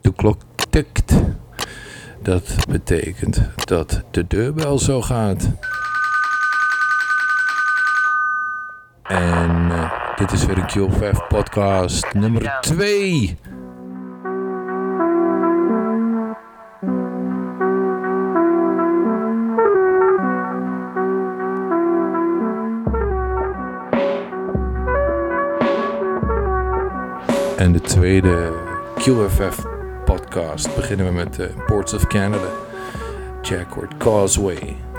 De klok tikt. Dat betekent dat de deurbel zo gaat. En uh, dit is weer een Q5 podcast nummer 2. En de tweede QFF podcast beginnen we met uh, Ports of Canada, Jacquard Causeway.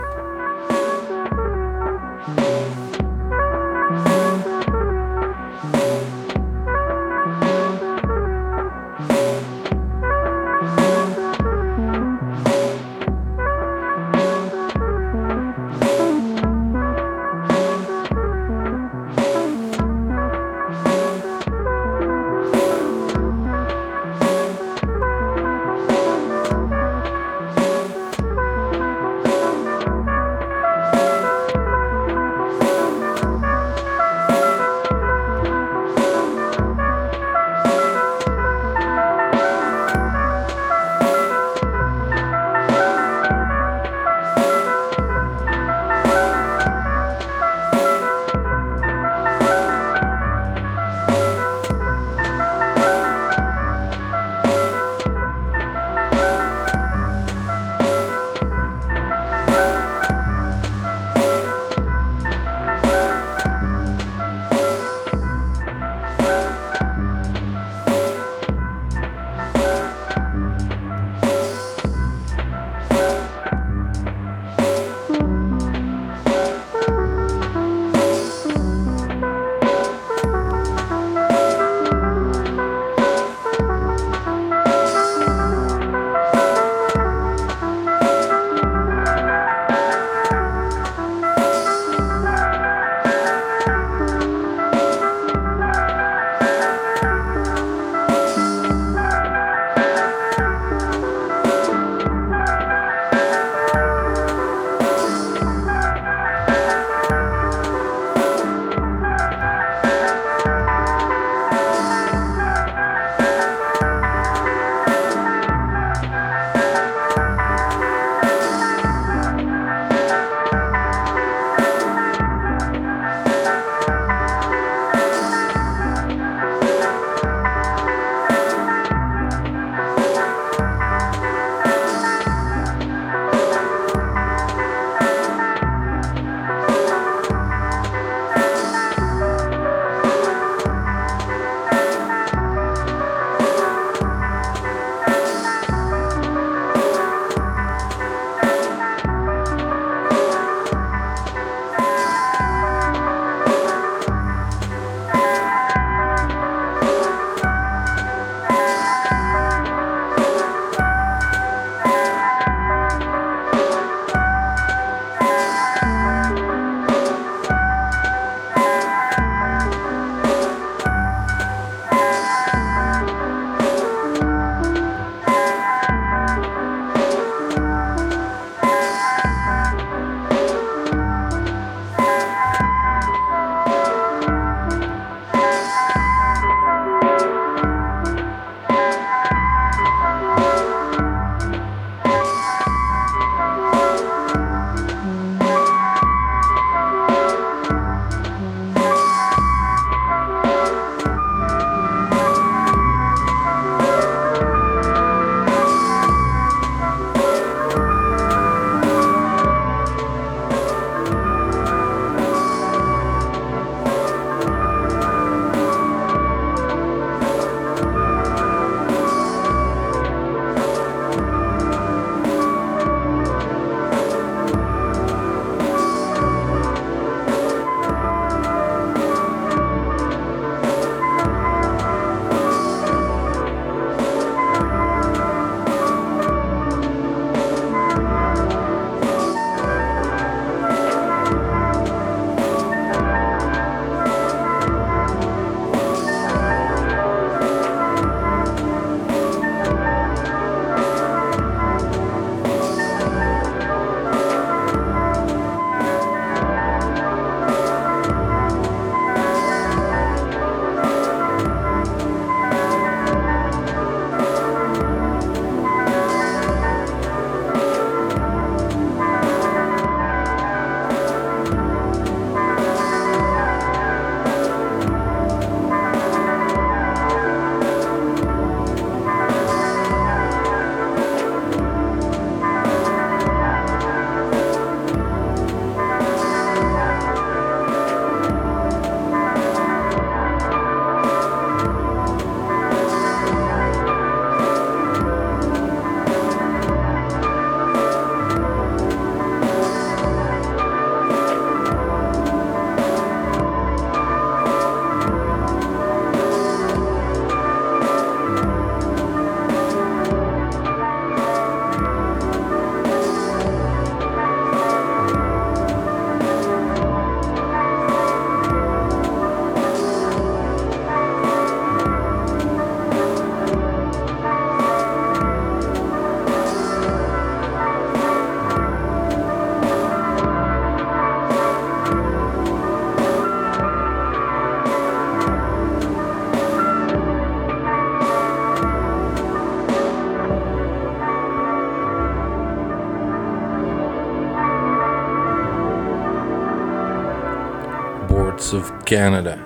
Canada.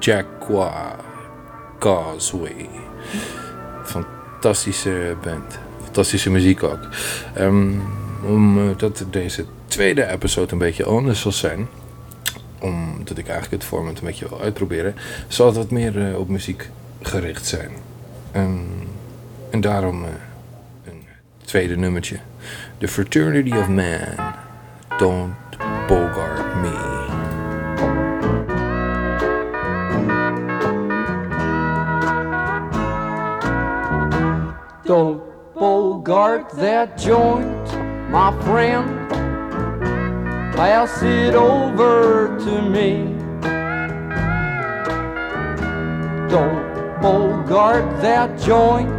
Jaguar Causeway. Fantastische band. Fantastische muziek ook. Um, omdat deze tweede episode een beetje anders zal zijn. Omdat ik eigenlijk het format een beetje wil uitproberen. Zal het wat meer uh, op muziek gericht zijn. Um, en daarom uh, een tweede nummertje. The Fraternity of Man. Don't Bogart that joint, my friend. Pass it over to me. Don't bogart that joint,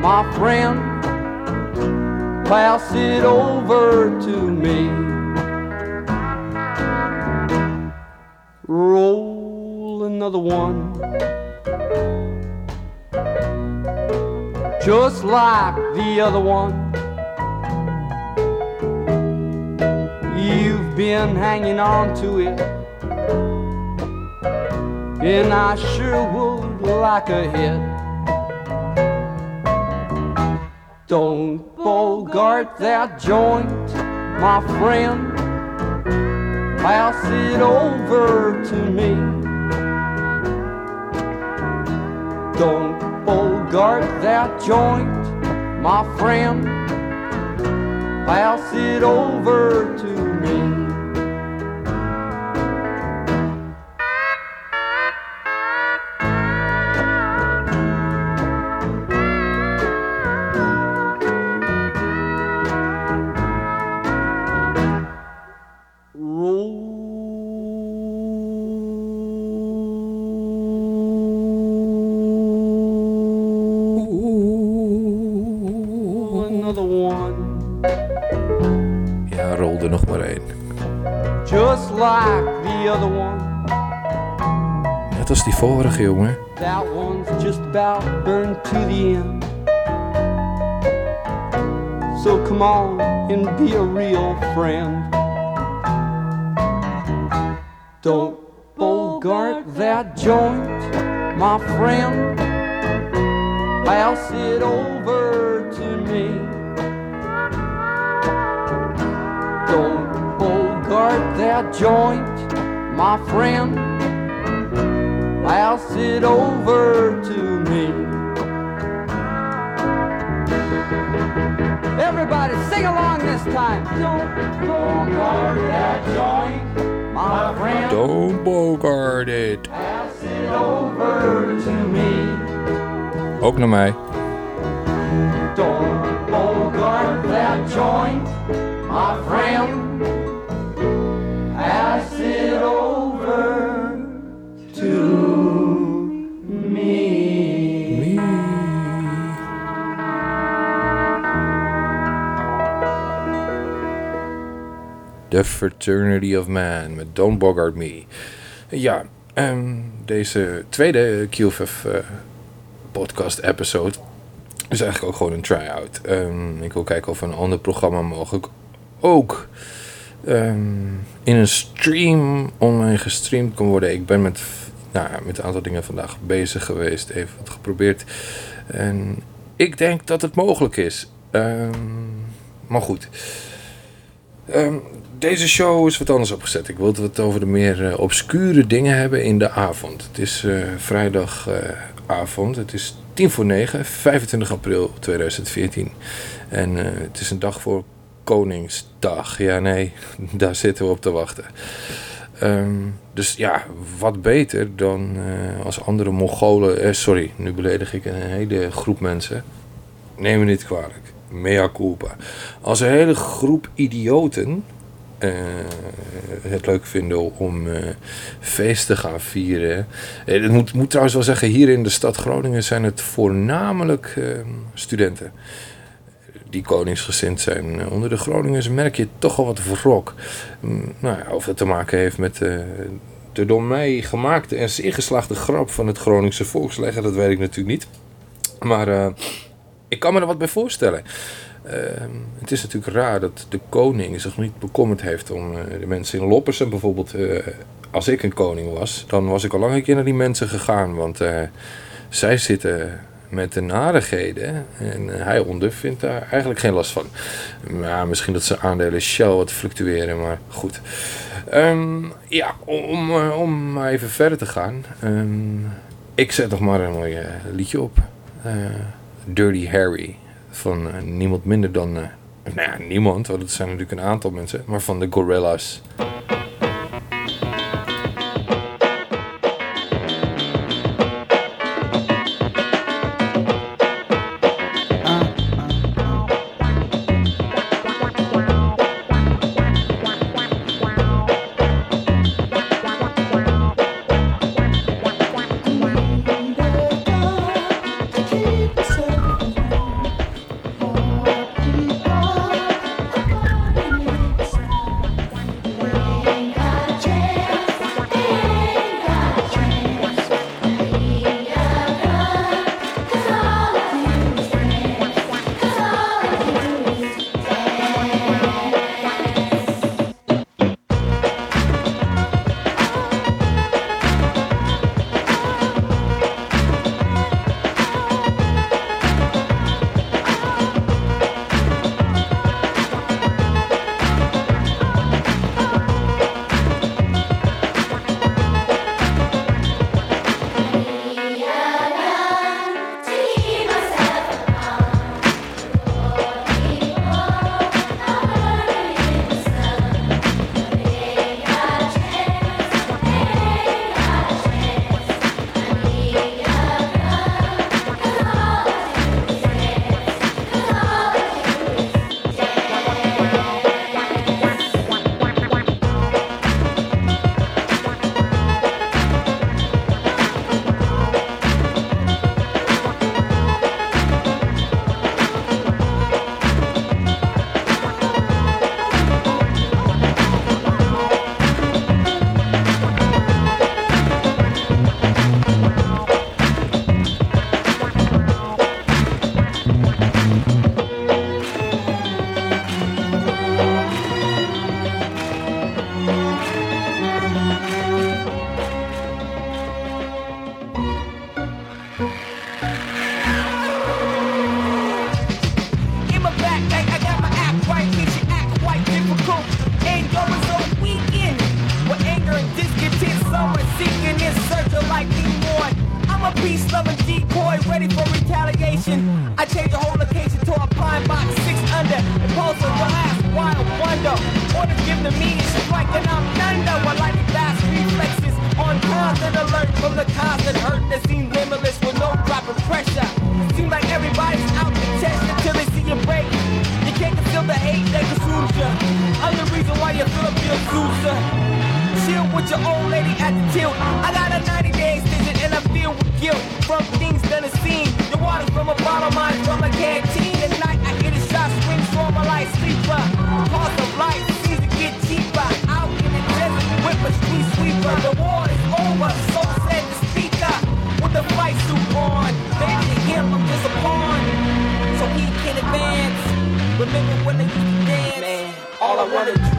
my friend. Pass it over to me. Roll another one. Just like the other one. Been hanging on to it. And I sure would like a hit. Don't bogart that joint, my friend. Pass it over to me. Don't bogart that joint, my friend. Pass it over to me. Vorige, jongen. That one's just about burned to the end. So come on and be a real friend. Don't bogart that joint, my friend. Pass it over that joint, my friend pass it over to me. Everybody sing along this time. Don't bogart that joint, my friend. Don't bogart it. Pass it over to me. Ook naar mij. Don't bogart that joint, Fraternity of Man met Don't Bogart Me. Ja, um, deze tweede QFF uh, podcast episode is eigenlijk ook gewoon een try-out. Um, ik wil kijken of een ander programma mogelijk ook um, in een stream online gestreamd kan worden. Ik ben met, nou, met een aantal dingen vandaag bezig geweest, even wat geprobeerd. En ik denk dat het mogelijk is. maar goed. Deze show is wat anders opgezet. Ik wilde het over de meer uh, obscure dingen hebben in de avond. Het is uh, vrijdagavond. het is tien voor negen, 25 april 2014. En het is een dag voor Koningsdag. Ja, nee, daar zitten we op te wachten. Um, dus ja, wat beter dan als andere Mongolen. sorry, nu beledig ik een hele groep mensen. Neem me niet kwalijk. Mea culpa. Als een hele groep idioten uh, het leuk vinden om uh, feest te gaan vieren. Ik uh, moet, moet trouwens wel zeggen, hier in de stad Groningen zijn het voornamelijk ehm, studenten die koningsgezind zijn. Onder de Groningers merk je toch al wat wrok. Mm, nou ja, of dat te maken heeft met de door mij gemaakte en zeer geslaagde grap van het Groningse volksleggen, dat weet ik natuurlijk niet. Maar ik kan me er wat bij voorstellen. Ehm, het is natuurlijk raar dat de koning zich niet bekommerd heeft om uh, de mensen in Loppersen bijvoorbeeld uh, als ik een koning was, dan was ik al lang een keer naar die mensen gegaan. Want eh, zij zitten met de narigheden en eh, hij ondervindt daar eigenlijk geen last van. Ja, misschien dat ze aandelen Shell wat fluctueren, maar goed. Ehm, ja, om, eh, om maar even verder te gaan. Ehm, ik zet nog maar een mooi eh, liedje op. Eh, Dirty Harry. Van eh, niemand minder dan... eh, nou ja, niemand, want het zijn natuurlijk een aantal mensen. Maar van de Gorillas. At the tilt. I got a 90 day extension and I feel with guilt from things that I've seen. The water's from a bottle, mine from a canteen. At night I get a shot, swing for my light sleeper. Cost of life seems to get cheaper. Out in the desert with a street sweeper. The war is over, so said the speaker. With the fight suit on, baby to him I'm just a pawn. So he can advance. Remember when they used to dance? Man, all I wanna do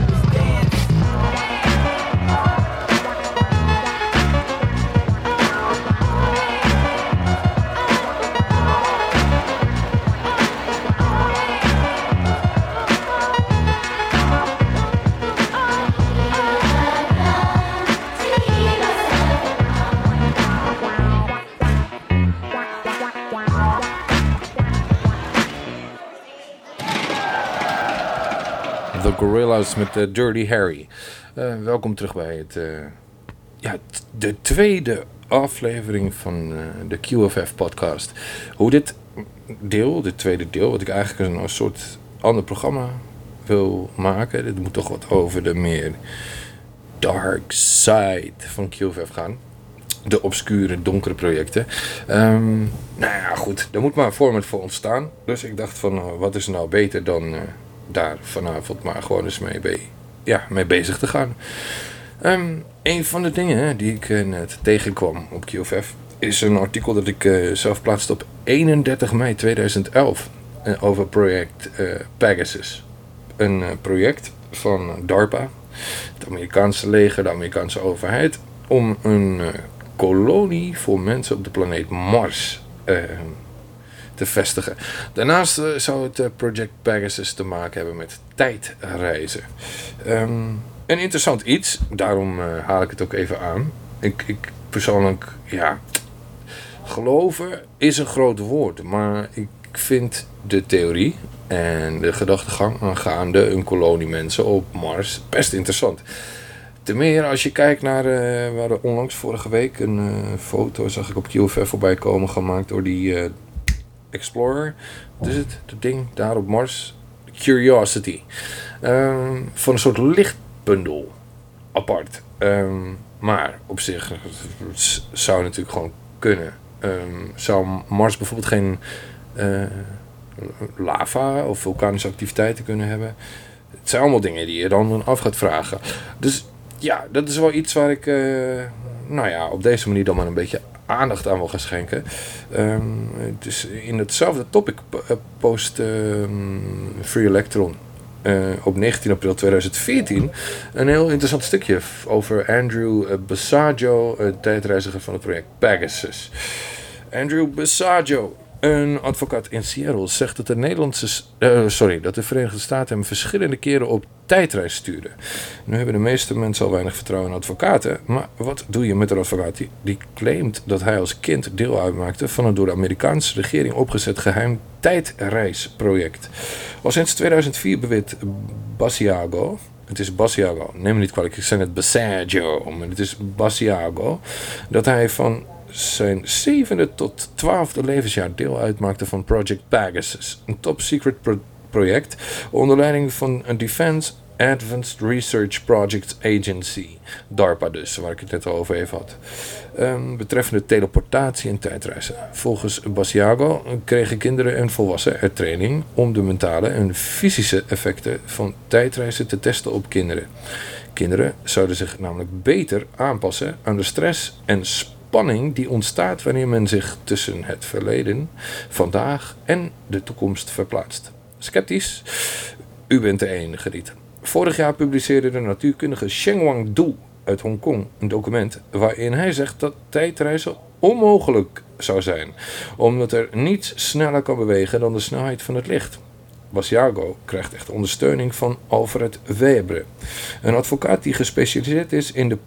Met eh, Dirty Harry. Eh, welkom terug bij het, eh, ja, de tweede aflevering van de QFF podcast. Hoe dit deel, dit tweede deel, wat ik eigenlijk een, een soort ander programma wil maken. Dit moet toch wat over de meer dark side van QFF gaan. De obscure, donkere projecten. Ehm, nou ja, goed. Daar moet maar een format voor ontstaan. Dus ik dacht van, wat is nou beter dan daar vanavond maar gewoon eens mee, ja, mee bezig te gaan. Ehm, een van de dingen die ik eh, net tegenkwam op QFF is een artikel dat ik eh, zelf plaatste op 31 mei 2011 eh, over project Pegasus. Een project van DARPA het Amerikaanse leger, de Amerikaanse overheid, om een kolonie voor mensen op de planeet Mars eh, te vestigen. Daarnaast eh, zou het eh, Project Pegasus te maken hebben met tijdreizen. Ehm, een interessant iets, daarom eh, haal ik het ook even aan. Ik, ik persoonlijk, ja, geloven is een groot woord, maar ik vind de theorie en de gedachtegang aangaande een kolonie mensen op Mars best interessant. Ten meer als je kijkt naar, eh, we hadden onlangs vorige week een foto, zag ik op QFF voorbij komen, gemaakt door die Explorer. Wat is het? Dat ding daar op Mars. Curiosity. Ehm, van een soort lichtbundel. Apart. Ehm, maar op zich het zou natuurlijk gewoon kunnen. Ehm, zou Mars bijvoorbeeld geen eh, lava of vulkanische activiteiten kunnen hebben? Het zijn allemaal dingen die je dan af gaat vragen. Dus ja, dat is wel iets waar ik, eh, nou ja, op deze manier dan maar een beetje aandacht aan wil gaan schenken. Ehm, dus in hetzelfde topic eh, post ehm, Free Electron eh, op 19 april 2014 een heel interessant stukje over Andrew eh, Basaggio, tijdreiziger van het project Pegasus. Andrew Basaggio, een advocaat in Seattle, zegt dat de Nederlandse, eh, sorry, dat de Verenigde Staten hem verschillende keren op tijdreis sturen. Nu hebben de meeste mensen al weinig vertrouwen in advocaten, maar wat doe je met een advocaat die, claimt dat hij als kind deel uitmaakte van een door de Amerikaanse regering opgezet geheim tijdreisproject? Al sinds 2004 beweert Basiago, het is Basiago, neem me niet kwalijk, ik zei net Basaggio, maar het is Basiago, dat hij van zijn zevende tot twaalfde levensjaar deel uitmaakte van Project Pegasus, een top secret pro- project onder leiding van een Defense Advanced Research Project Agency, DARPA dus, waar ik het net al over even had. Ehm, betreffende teleportatie en tijdreizen. Volgens Basiago kregen kinderen en volwassenen er training om de mentale en fysische effecten van tijdreizen te testen op kinderen. Kinderen zouden zich namelijk beter aanpassen aan de stress en spanning die ontstaat wanneer men zich tussen het verleden, vandaag en de toekomst verplaatst. Sceptisch? U bent de enige niet. Vorig jaar publiceerde de natuurkundige Shengwang Du uit Hongkong een document waarin hij zegt dat tijdreizen onmogelijk zou zijn, omdat er niets sneller kan bewegen dan de snelheid van het licht. Basiago krijgt echt ondersteuning van Alfred Webre, een advocaat die gespecialiseerd is in de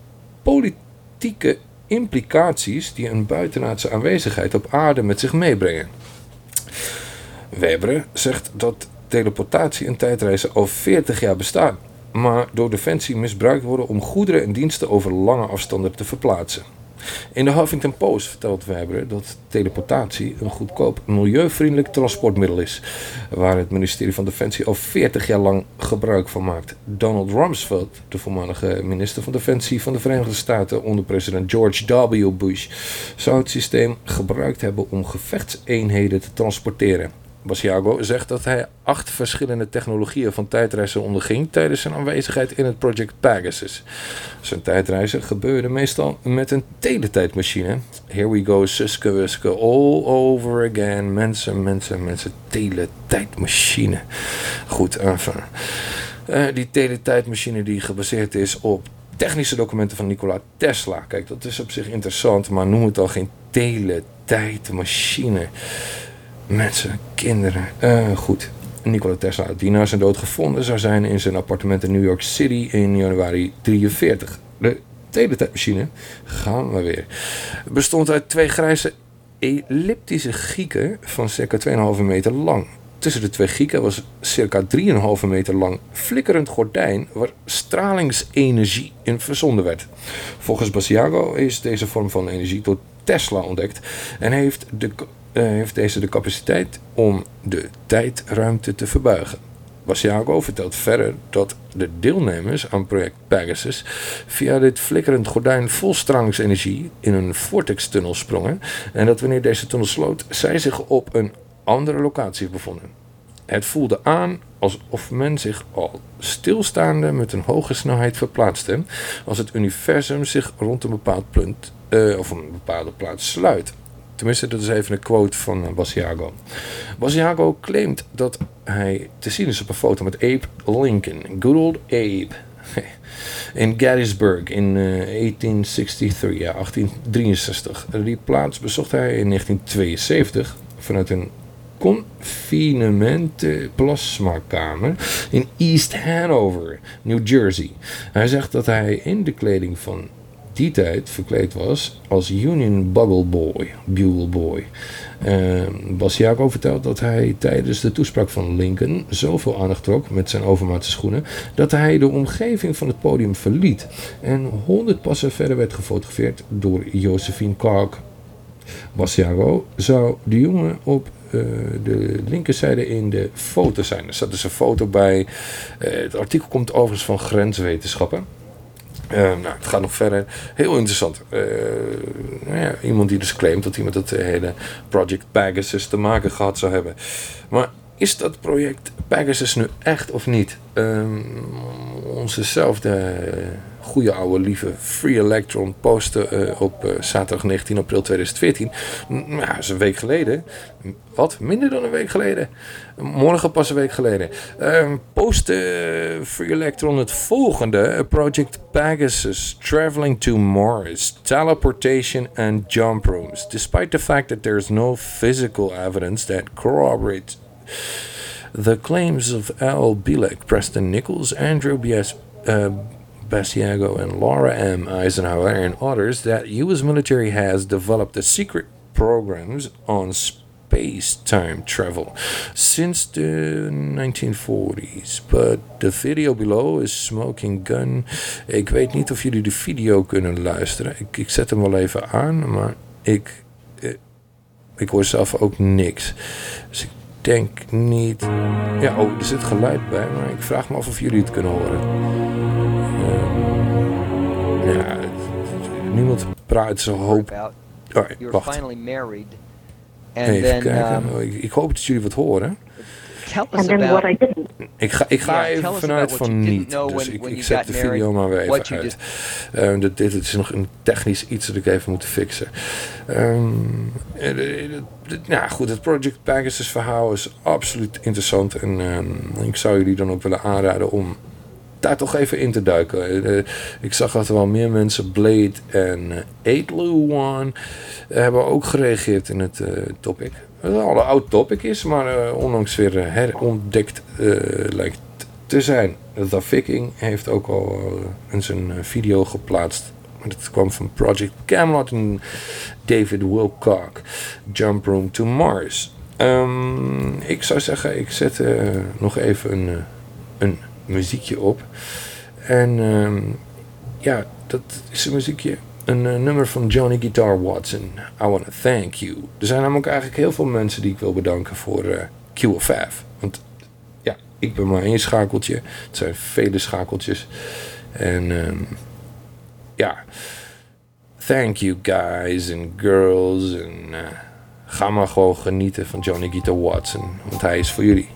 politieke implicaties die een buitenaardse aanwezigheid op aarde met zich meebrengen. Webre zegt dat teleportatie en tijdreizen al 40 jaar bestaan, maar door Defensie misbruikt worden om goederen en diensten over lange afstanden te verplaatsen. In de Huffington Post vertelt Weber dat teleportatie een goedkoop, milieuvriendelijk transportmiddel is, waar het ministerie van Defensie al 40 jaar lang gebruik van maakt. Donald Rumsfeld, de voormalige minister van Defensie van de Verenigde Staten onder president George W. Bush, zou het systeem gebruikt hebben om gevechtseenheden te transporteren. Basiago zegt dat hij acht verschillende technologieën van tijdreizen onderging tijdens zijn aanwezigheid in het Project Pegasus. Zijn tijdreizen gebeurden meestal met een teletijdmachine. Here we go, suske wuske, all over again. Mensen, mensen, mensen, teletijdmachine. Goed, enfin. Eh, die teletijdmachine die gebaseerd is op technische documenten van Nikola Tesla. Kijk, dat is op zich interessant, maar noem het al geen teletijdmachine. Mensen, kinderen. Eh, goed. Nikola Tesla, die na zijn dood gevonden zou zijn in zijn appartement in New York City in januari 43. De teletijdmachine, gaan we weer, bestond uit twee grijze elliptische gieken van circa 2,5 meter lang. Tussen de twee gieken was circa 3,5 meter lang flikkerend gordijn waar stralingsenergie in verzonden werd. Volgens Basiago is deze vorm van energie door Tesla ontdekt en heeft, de, heeft deze de capaciteit om de tijdruimte te verbuigen. Basiago vertelt verder dat de deelnemers aan project Pegasus via dit flikkerend gordijn vol stralingsenergie in een vortex-tunnel sprongen en dat wanneer deze tunnel sloot, zij zich op een andere locatie bevonden. Het voelde aan alsof men zich al stilstaande met een hoge snelheid verplaatste als het universum zich rond een bepaald punt eh, of een bepaalde plaats sluit. Tenminste, dat is even een quote van eh, Basiago. Basiago claimt dat hij te zien is op een foto met Abe Lincoln. Good old Abe. in Gettysburg in eh, 1863, ja, 1863. Die plaats bezocht hij in 1972 vanuit een confinement plasmakamer in East Hanover, New Jersey. Hij zegt dat hij in de kleding van die tijd verkleed was als Union Bugle Boy, Bugle Boy. Uh, vertelt dat hij tijdens de toespraak van Lincoln zoveel aandacht trok met zijn overmaatse schoenen dat hij de omgeving van het podium verliet en 100 passen verder werd gefotografeerd door Josephine Clark. Bas zou de jongen op uh, de linkerzijde in de foto zijn. Er staat dus een foto bij. Uh, het artikel komt overigens van grenswetenschappen. Uh, nou, het gaat nog verder. Heel interessant. Uh, nou ja, iemand die dus claimt dat hij met het hele Project Pegasus te maken gehad zou hebben. Maar is dat project Pegasus nu echt of niet? Um, onzezelfde goede oude lieve Free Electron postte uh, op uh, zaterdag 19 april 2014. Nou, dat is een week geleden. Wat? Minder dan een week geleden. Morgen pas een week geleden. Uh, postte Free Electron het volgende. Project Pegasus Traveling to Mars. Teleportation and jump rooms. Despite the fact that there is no physical evidence that corroborates the claims of Al Bielek, Preston Nichols, Andrew B.S. Basiago and Laura M. Eisenhower and others that U.S. military has developed the secret programs on space-time travel since the 1940s. But the video below is Smoking Gun. Ik weet niet of jullie de video kunnen luisteren. Ik, ik zet hem wel even aan, maar ik, ik, ik hoor zelf ook niks. Dus ik denk niet... Ja, oh, er zit geluid bij, maar ik vraag me af of jullie het kunnen horen. Niemand praat zo hoop. Oh, wacht. Even kijken. um, ik, ik hoop dat jullie wat horen. Tell us And then what about I didn't. Ik ga, ik ga even vanuit van you didn't niet. know Dus when- ik, zet got de video maar weer what even you uit. Eh, dit, dit is nog een technisch iets dat ik even moet fixen. Nou goed, het Project Pegasus verhaal is absoluut interessant. En ehm, ik zou jullie dan ook willen aanraden om daar toch even in te duiken. Eh, eh, ik zag dat er wel meer mensen, Blade en uh, 8 One, hebben ook gereageerd in het eh, topic. Wat al een oud topic is, maar eh, onlangs weer eh, herontdekt eh, lijkt te zijn. The Viking heeft ook al eh, in zijn eh, video geplaatst. Dat kwam van Project Camelot en David Wilcock. Jump Room to Mars. Ehm, ik zou zeggen, ik zet eh, nog even een, eh, een muziekje op. En ehm, ja, dat is een muziekje. Een eh, nummer van Johnny Guitar Watson. I Wanna Thank You. Er zijn namelijk eigenlijk heel veel mensen die ik wil bedanken voor eh QFF. Want ja, ik ben maar één schakeltje. Het zijn vele schakeltjes. En ehm, ja, thank you guys and girls. En eh, ga maar gewoon genieten van Johnny Guitar Watson. Want hij is voor jullie.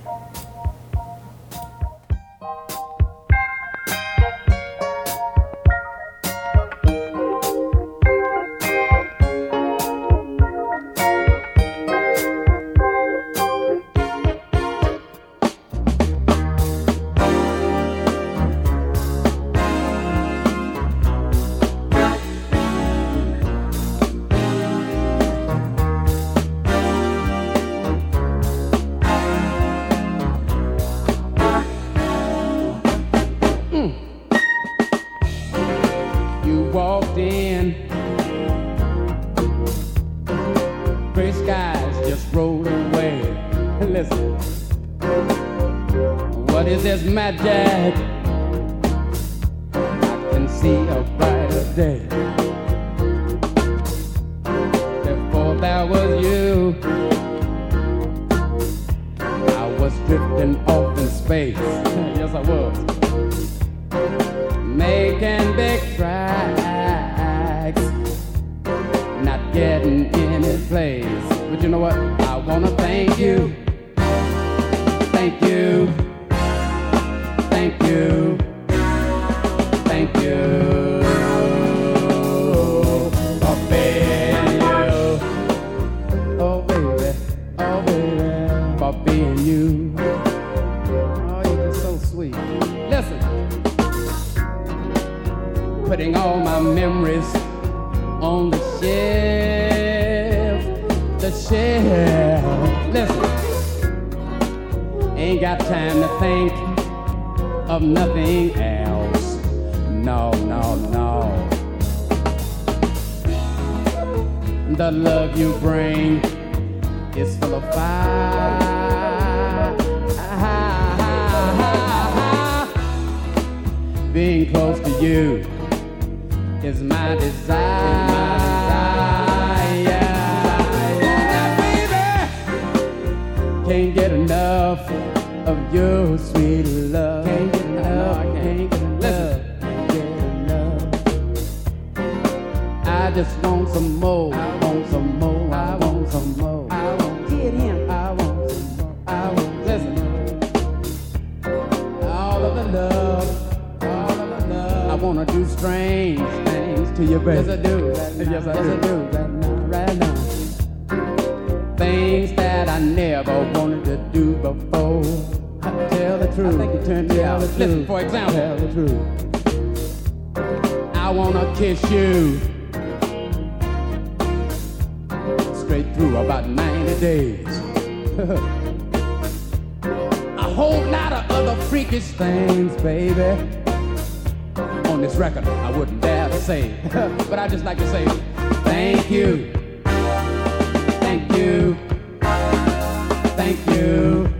Nothing else. No, no, no. The love you bring is full of fire. Being close to you is my desire. Can't get enough of your sweet love. Just want some more. I want some more. I want some more. I want get him. I want some more. I want listen. All of the love. All of the love. I wanna do strange things to you, baby. Yes, I do. Yes, I do. Right now, right now. Things that I never wanted to do before. I tell the truth. I think you turned me out. Listen, for example. Tell the truth. I wanna kiss you days. A whole lot of other freakish things, baby. On this record, I wouldn't dare to say, but I just like to say thank you, thank you, thank you,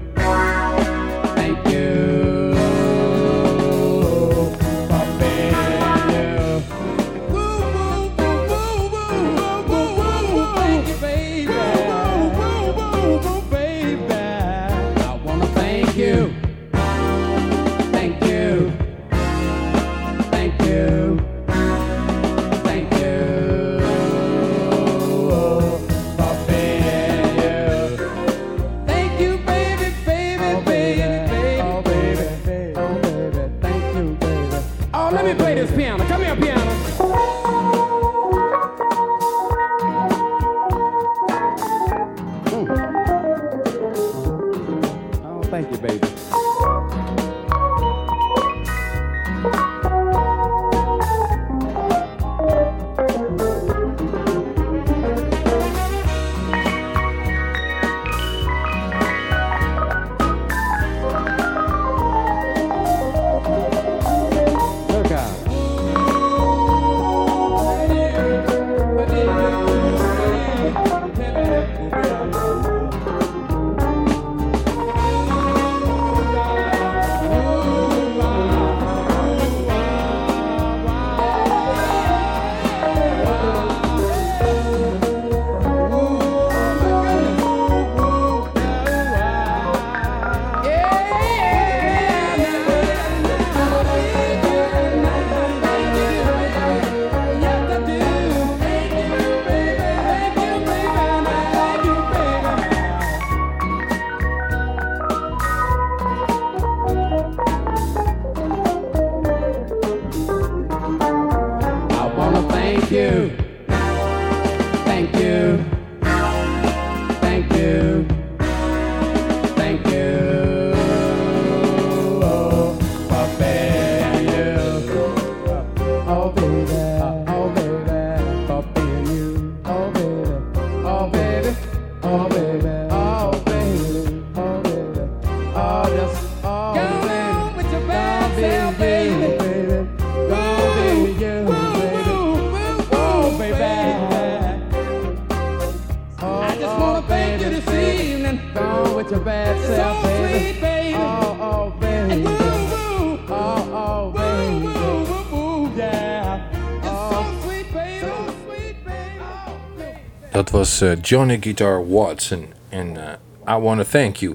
eh, Johnny Guitar Watson en eh, I Wanna Thank You.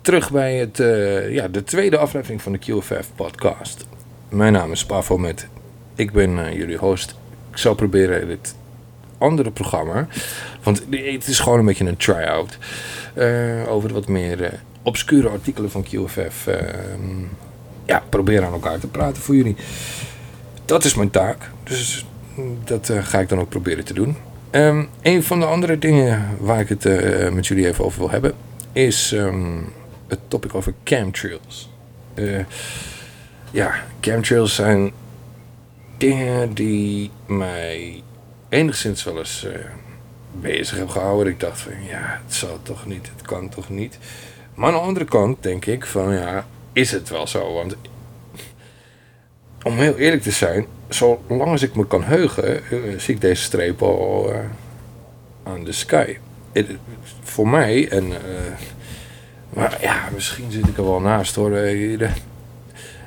Terug bij het, eh, ja, de tweede aflevering van de QFF podcast. Mijn naam is Pavo met. Ik ben jullie host. Ik zal proberen dit andere programma. Want het is gewoon een beetje een try-out. over wat meer obscure artikelen van QFF. eh, ja, proberen aan elkaar te praten voor jullie. Dat is mijn taak. Dus mm, dat ga ik dan ook proberen te doen. Ehm, een van de andere dingen waar ik het eh, met jullie even over wil hebben, is ehm, het topic over chemtrails. Eh, ja, chemtrails zijn dingen die mij enigszins wel eens eh, bezig hebben gehouden. Ik dacht van ja, het zal toch niet, het kan toch niet. Maar aan de andere kant denk ik van ja, is het wel zo? Want om heel eerlijk te zijn, zolang als ik me kan heugen, eh, zie ik deze streep al eh, aan de sky. Voor mij, en, eh, maar ja, misschien zit ik er wel naast hoor.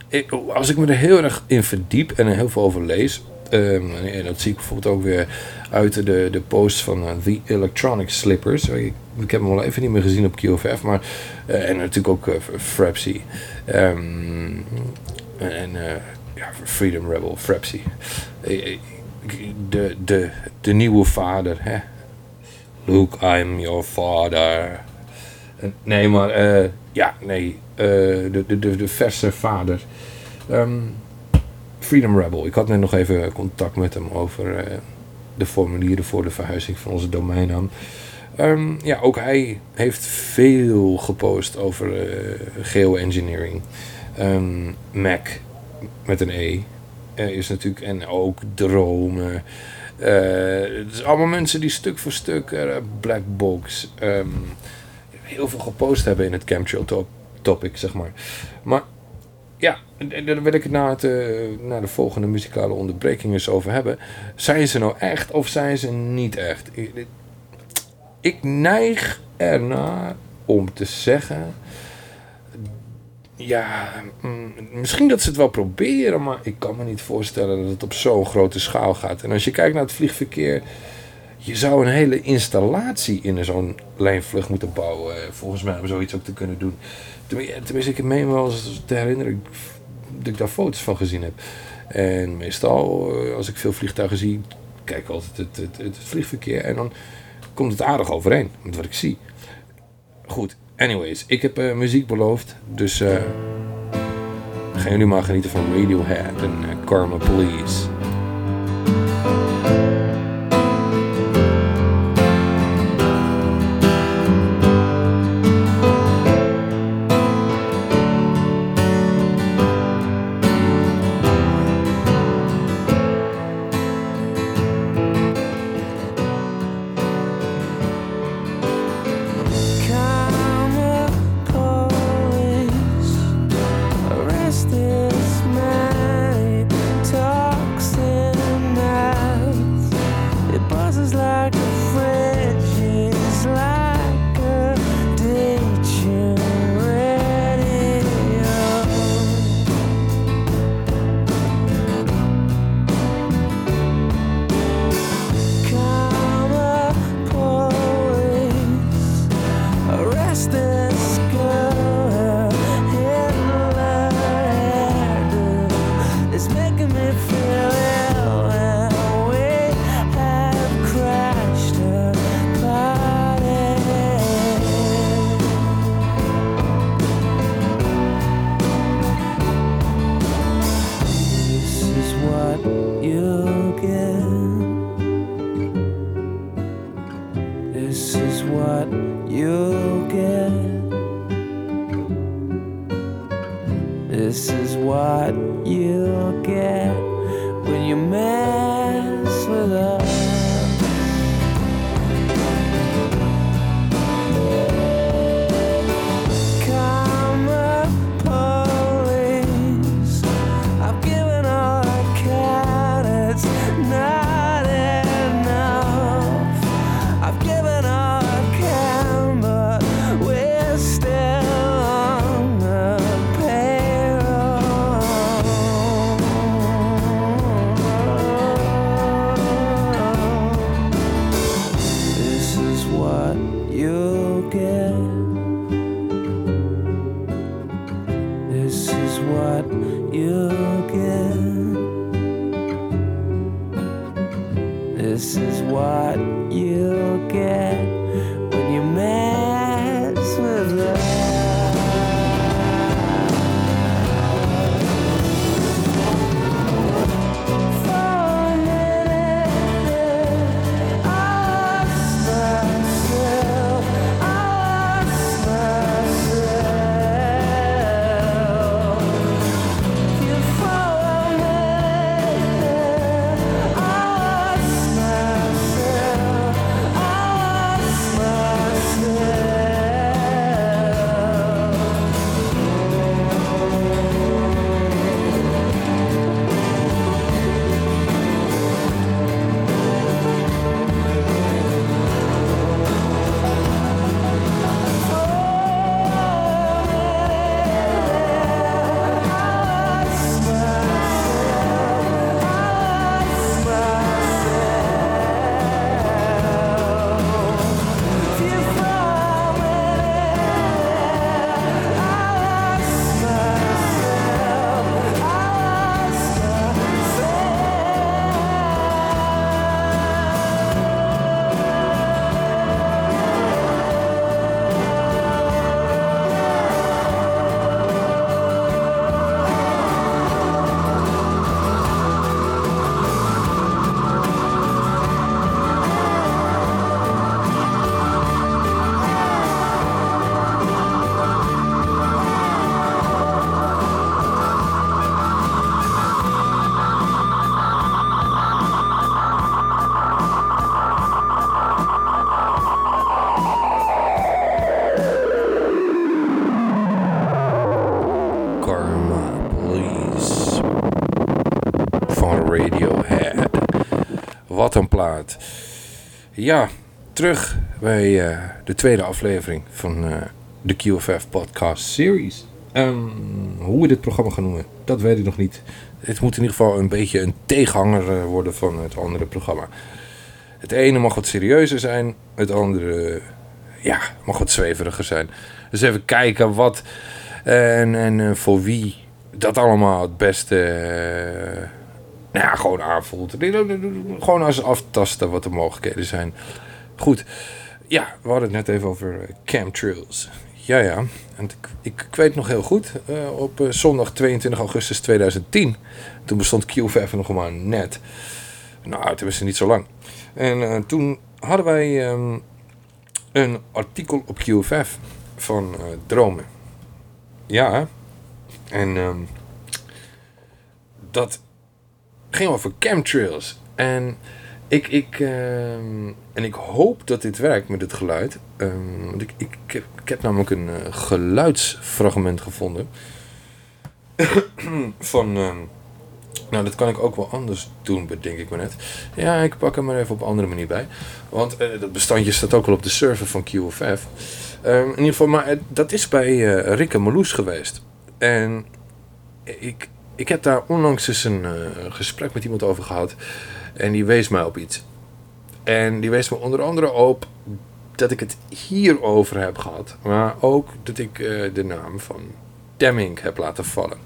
Ik, als ik me er heel erg in verdiep en er heel veel over lees, ehm, en dat zie ik bijvoorbeeld ook weer uit de, de posts van The Electronic Slippers. Ik, ik heb hem al even niet meer gezien op QFF, maar, en natuurlijk ook Frapsy. Ehm, en ja, Freedom Rebel, Frapsy. Eh, eh, De, de, de nieuwe vader, hè. Luke, I'm your father. Nee, maar eh, ja, nee. de, de, de, verse vader. Ehm, Freedom Rebel. Ik had net nog even contact met hem over de formulieren voor de verhuizing van onze domeinnaam. Ehm, ja, ook hij heeft veel gepost over geoengineering. Ehm, Mac met een E is natuurlijk en ook dromen. Eh, het is allemaal mensen die stuk voor stuk eh, Black Box ehm, heel veel gepost hebben in het chemtrail top topic, zeg maar. Maar ja, daar wil ik het na, het, eh, na de volgende muzikale onderbreking eens over hebben. Zijn ze nou echt of zijn ze niet echt? Ik neig ernaar om te zeggen... Ja, mm, misschien dat ze het wel proberen, maar ik kan me niet voorstellen dat het op zo'n grote schaal gaat. En als je kijkt naar het vliegverkeer, je zou een hele installatie in zo'n lijnvlucht moeten bouwen, eh, volgens mij, om zoiets ook te kunnen doen. Tenminste, tenminste ik meen me wel eens te herinneren dat ik daar foto's van gezien heb. En meestal, eh, als ik veel vliegtuigen zie, kijk ik altijd het, het, het, vliegverkeer en dan komt het aardig overeen met wat ik zie. Goed, anyways, ik heb eh, muziek beloofd, dus eh gaan jullie maar genieten van Radiohead en eh, Karma Police. You get. This is what you get. This is what you get when you mess Karma Please van Radiohead. Wat een plaat. Ja, terug bij eh, de tweede aflevering van uh, de QFF podcast series. Ehm, hoe we dit programma gaan noemen, dat weet ik nog niet. Het moet in ieder geval een beetje een tegenhanger eh, worden van het andere programma. Het ene mag wat serieuzer zijn, het andere ja, mag wat zweveriger zijn. Dus even kijken wat en, en eh, voor wie dat allemaal het beste eh, nou ja, gewoon aanvoelt. Gewoon als aftasten wat de mogelijkheden zijn. Goed, ja, we hadden het net even over eh, chemtrails. Ja, ja. En ik, ik, weet nog heel goed, op zondag 22 augustus 2010, toen bestond QVF nog maar net. Nou, toen was het niet zo lang. En toen hadden wij ehm, een artikel op QFF van dromen. Ja, en ehm, dat ging over chemtrails. En ik, ik, ehm, en ik hoop dat dit werkt met het geluid. Ehm, want ik, ik, heb, ik heb namelijk een eh, geluidsfragment gevonden. van, nou dat kan ik ook wel anders doen, bedenk ik me net. Ja, ik pak hem maar even op een andere manier bij. Want eh, dat bestandje staat ook al op de server van QFF. Ehm, in ieder geval, maar eh, dat is bij eh Rick en Marloes geweest. En ik, ik heb daar onlangs eens een eh, gesprek met iemand over gehad. En die wees mij op iets. En die wees me onder andere op dat ik het hierover heb gehad. Maar ook dat ik eh, de naam van Demming heb laten vallen.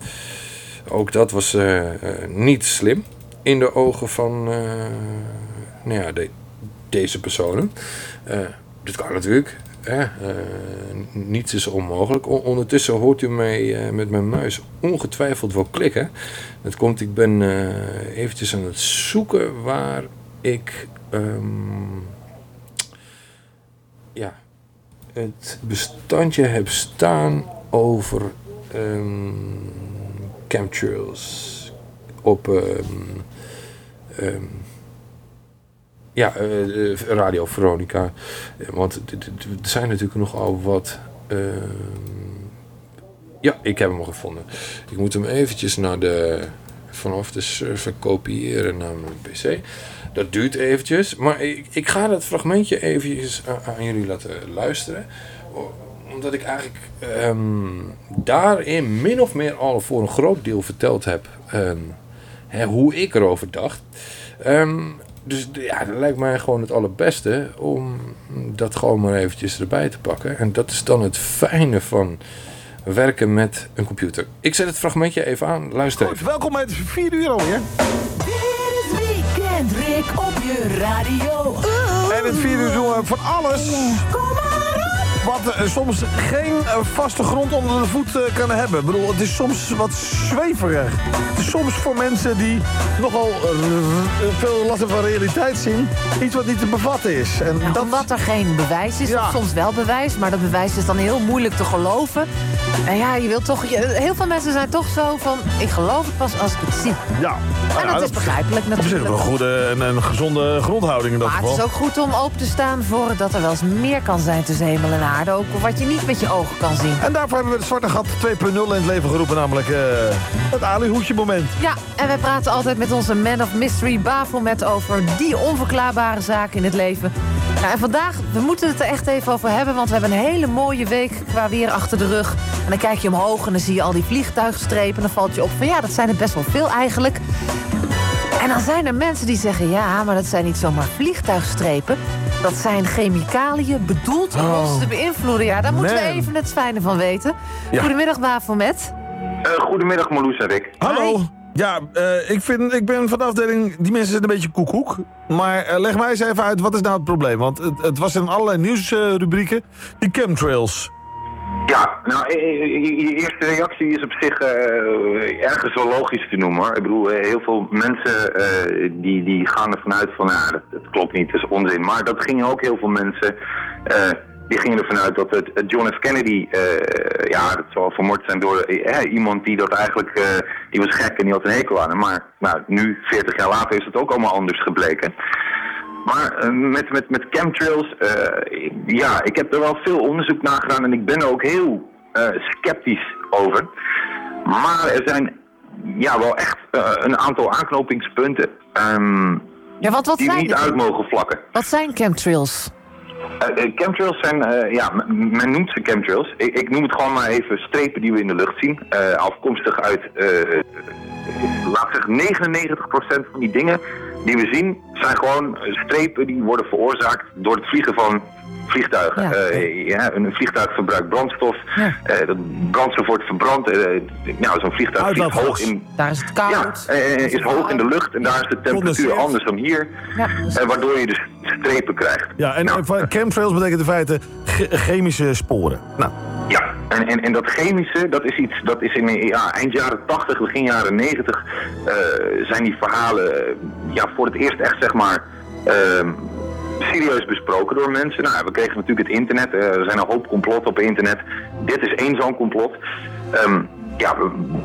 Ook dat was eh, eh, niet slim in de ogen van eh, nou ja, de- deze personen. Eh, dit kan natuurlijk. Eh, niets is onmogelijk. Ondertussen hoort u mij eh, met mijn muis ongetwijfeld wel klikken. Dat komt, ik ben eh, eventjes aan het zoeken waar ik ehm, ja, het bestandje heb staan over ehm, chemtrails op ehm, ja, eh, Radio Veronica. Eh, Want er zijn natuurlijk nogal wat. ehm, ja, ik heb hem al gevonden. Ik moet hem eventjes naar de, vanaf de server kopiëren naar mijn pc. Dat duurt eventjes. Maar ik, ik ga dat fragmentje eventjes aan, jullie laten luisteren. Omdat ik eigenlijk ehm, daarin min of meer al voor een groot deel verteld heb ehm, hè, hoe ik erover dacht. Ehm, dus ja, dat lijkt mij gewoon het allerbeste om dat gewoon maar eventjes erbij te pakken. En dat is dan het fijne van werken met een computer. Ik zet het fragmentje even aan. Luister Goed, even. welkom bij het 4 uur alweer. Dit weekend, Rick, op je radio. En het 4 uur doen we van alles Kom maar op. wat eh, soms geen eh, vaste grond onder de voet eh, kan hebben. Ik bedoel, het is soms wat zweverig. Het is soms voor mensen die nogal veel last hebben van realiteit zien, iets wat niet te bevatten is. En Ja, dat, Omdat er geen bewijs is, Ja. of soms wel bewijs, maar dat bewijs is dan heel moeilijk te geloven. En ja, je wilt toch. heel veel mensen zijn toch zo van: ik geloof het pas als ik het zie. ja, Nou En ja, dat is begrijpelijk natuurlijk. wel een goede en een gezonde grondhouding in dat Maar het geval. is ook goed om open te staan voor dat er wel eens meer kan zijn tussen hemel en aarde. Ook wat je niet met je ogen kan zien. En daarvoor hebben we het Zwarte Gat 2.0 in het leven geroepen, namelijk eh, het alihoedje moment. Ja, en wij praten altijd met onze man of mystery Bafelmet over die onverklaarbare zaken in het leven. Nou, en vandaag, we moeten het er echt even over hebben, want we hebben een hele mooie week qua weer achter de rug. En dan kijk je omhoog en dan zie je al die vliegtuigstrepen. En dan valt je op van ja, dat zijn er best wel veel eigenlijk. En dan zijn er mensen die zeggen, ja, maar dat zijn niet zomaar vliegtuigstrepen. Dat zijn chemicaliën bedoeld om Oh. ons te beïnvloeden. Ja, daar moeten we even het fijne van weten. Ja. Goedemiddag, Bafelmet. Eh, goedemiddag Marloes en Rick. Hallo. Hi. Ja, eh, ik, vind, ik ben van de afdeling, die mensen zijn een beetje koekoek. Maar eh, leg mij eens even uit, wat is nou het probleem? Want het, het was in allerlei nieuwsrubrieken, die chemtrails. Ja, nou, eh, eh, je, je eerste reactie is op zich eh, ergens wel logisch te noemen hoor. Ik bedoel, eh, heel veel mensen eh, die, die gaan ervan uit van, nou, dat, dat klopt niet, dat is onzin. Maar dat gingen ook heel veel mensen, eh, die gingen ervan uit dat het, John F. Kennedy, eh, ja, dat zal vermoord zijn door eh, iemand die dat eigenlijk, eh, die was gek en die had een hekel aan hem. Maar nou, nu, 40 jaar later, is het ook allemaal anders gebleken. Maar eh, met, met, met chemtrails, eh, ik- ja, ik heb er wel veel onderzoek naar gedaan en ik ben er ook heel eh, sceptisch over. Maar er zijn ja, wel echt eh, een aantal aanknopingspunten. Ehm, Ja, want wat die zijn niet uit mogen vlakken. Wat zijn chemtrails? Eh, chemtrails zijn, eh, ja, men noemt ze chemtrails. Ik, ik noem het gewoon maar even strepen die we in de lucht zien. Afkomstig uit, laat zeggen, 99% van die dingen die we zien... zijn gewoon strepen die worden veroorzaakt door het vliegen van vliegtuigen. Ja. Eh, ja, een vliegtuig verbruikt brandstof. Ja. Eh, dat brandstof wordt verbrand. eh, nou, zo'n vliegtuig vliegt hoog in... Daar is het Ja, koud. eh, is hoog in de lucht en daar is de temperatuur anders dan hier. Ja, dus- eh, waardoor je dus strepen krijgt. Ja, en Nou, van chemtrails betekent in feite che- chemische sporen. Nou, Ja, en, en, en dat chemische, dat is iets, dat is in ja, eind jaren 80, begin jaren 90, eh, zijn die verhalen ja, voor het eerst echt, zeg maar, ehm, serieus besproken door mensen. Nou, we kregen natuurlijk het internet, eh, er zijn een hoop complotten op internet. Dit is één zo'n complot. Ehm, ja,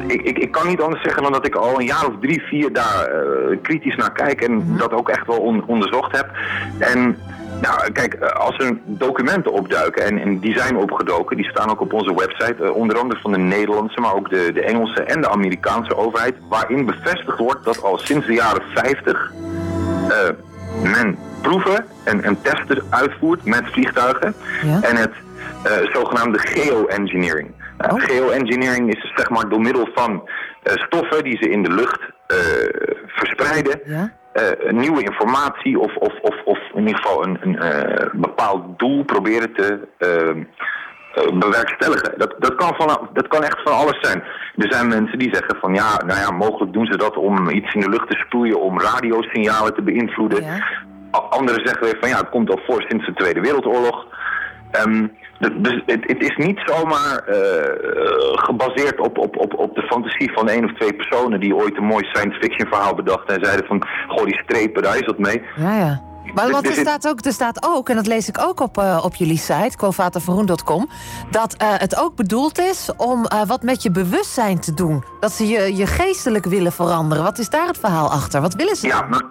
ik, ik, ik kan niet anders zeggen dan dat ik al een jaar of drie, vier daar eh, kritisch naar kijk en dat ook echt wel on- onderzocht heb. En nou, kijk, eh, als er documenten opduiken, en, en die zijn opgedoken, die staan ook op onze website, onder andere van de Nederlandse, maar ook de, de Engelse en de Amerikaanse overheid, waarin bevestigd wordt dat al sinds de jaren 50 eh, men proeven en, en testen uitvoert met vliegtuigen Ja. en het eh, zogenaamde geoengineering. Nou, Oh. Geoengineering is zeg maar door middel van eh, stoffen die ze in de lucht eh, verspreiden, Ja? nieuwe informatie of, of, of, of in ieder geval een, een bepaald doel proberen te ehm, eh, bewerkstelligen. Dat, dat, kan van, dat kan echt van alles zijn. Er zijn mensen die zeggen van ja, nou ja, mogelijk doen ze dat om iets in de lucht te sproeien, om radiosignalen te beïnvloeden. Ja. Anderen zeggen weer van ja, het komt al voor sinds de Tweede Wereldoorlog. Ehm, dus het, het is niet zomaar eh, gebaseerd op, op, op, op de fantasie van één of twee personen die ooit een mooi science fiction verhaal bedachten en zeiden van goh die strepen, daar is wat mee. Ja, ja. Maar Dus- wat er staat, ook, er staat ook, en dat lees ik ook op, eh, op jullie site, quovaterverhoen.com, dat eh, het ook bedoeld is om wat met je bewustzijn te doen. Dat ze je, je geestelijk willen veranderen. Wat is daar het verhaal achter? Wat willen ze? Ja, maar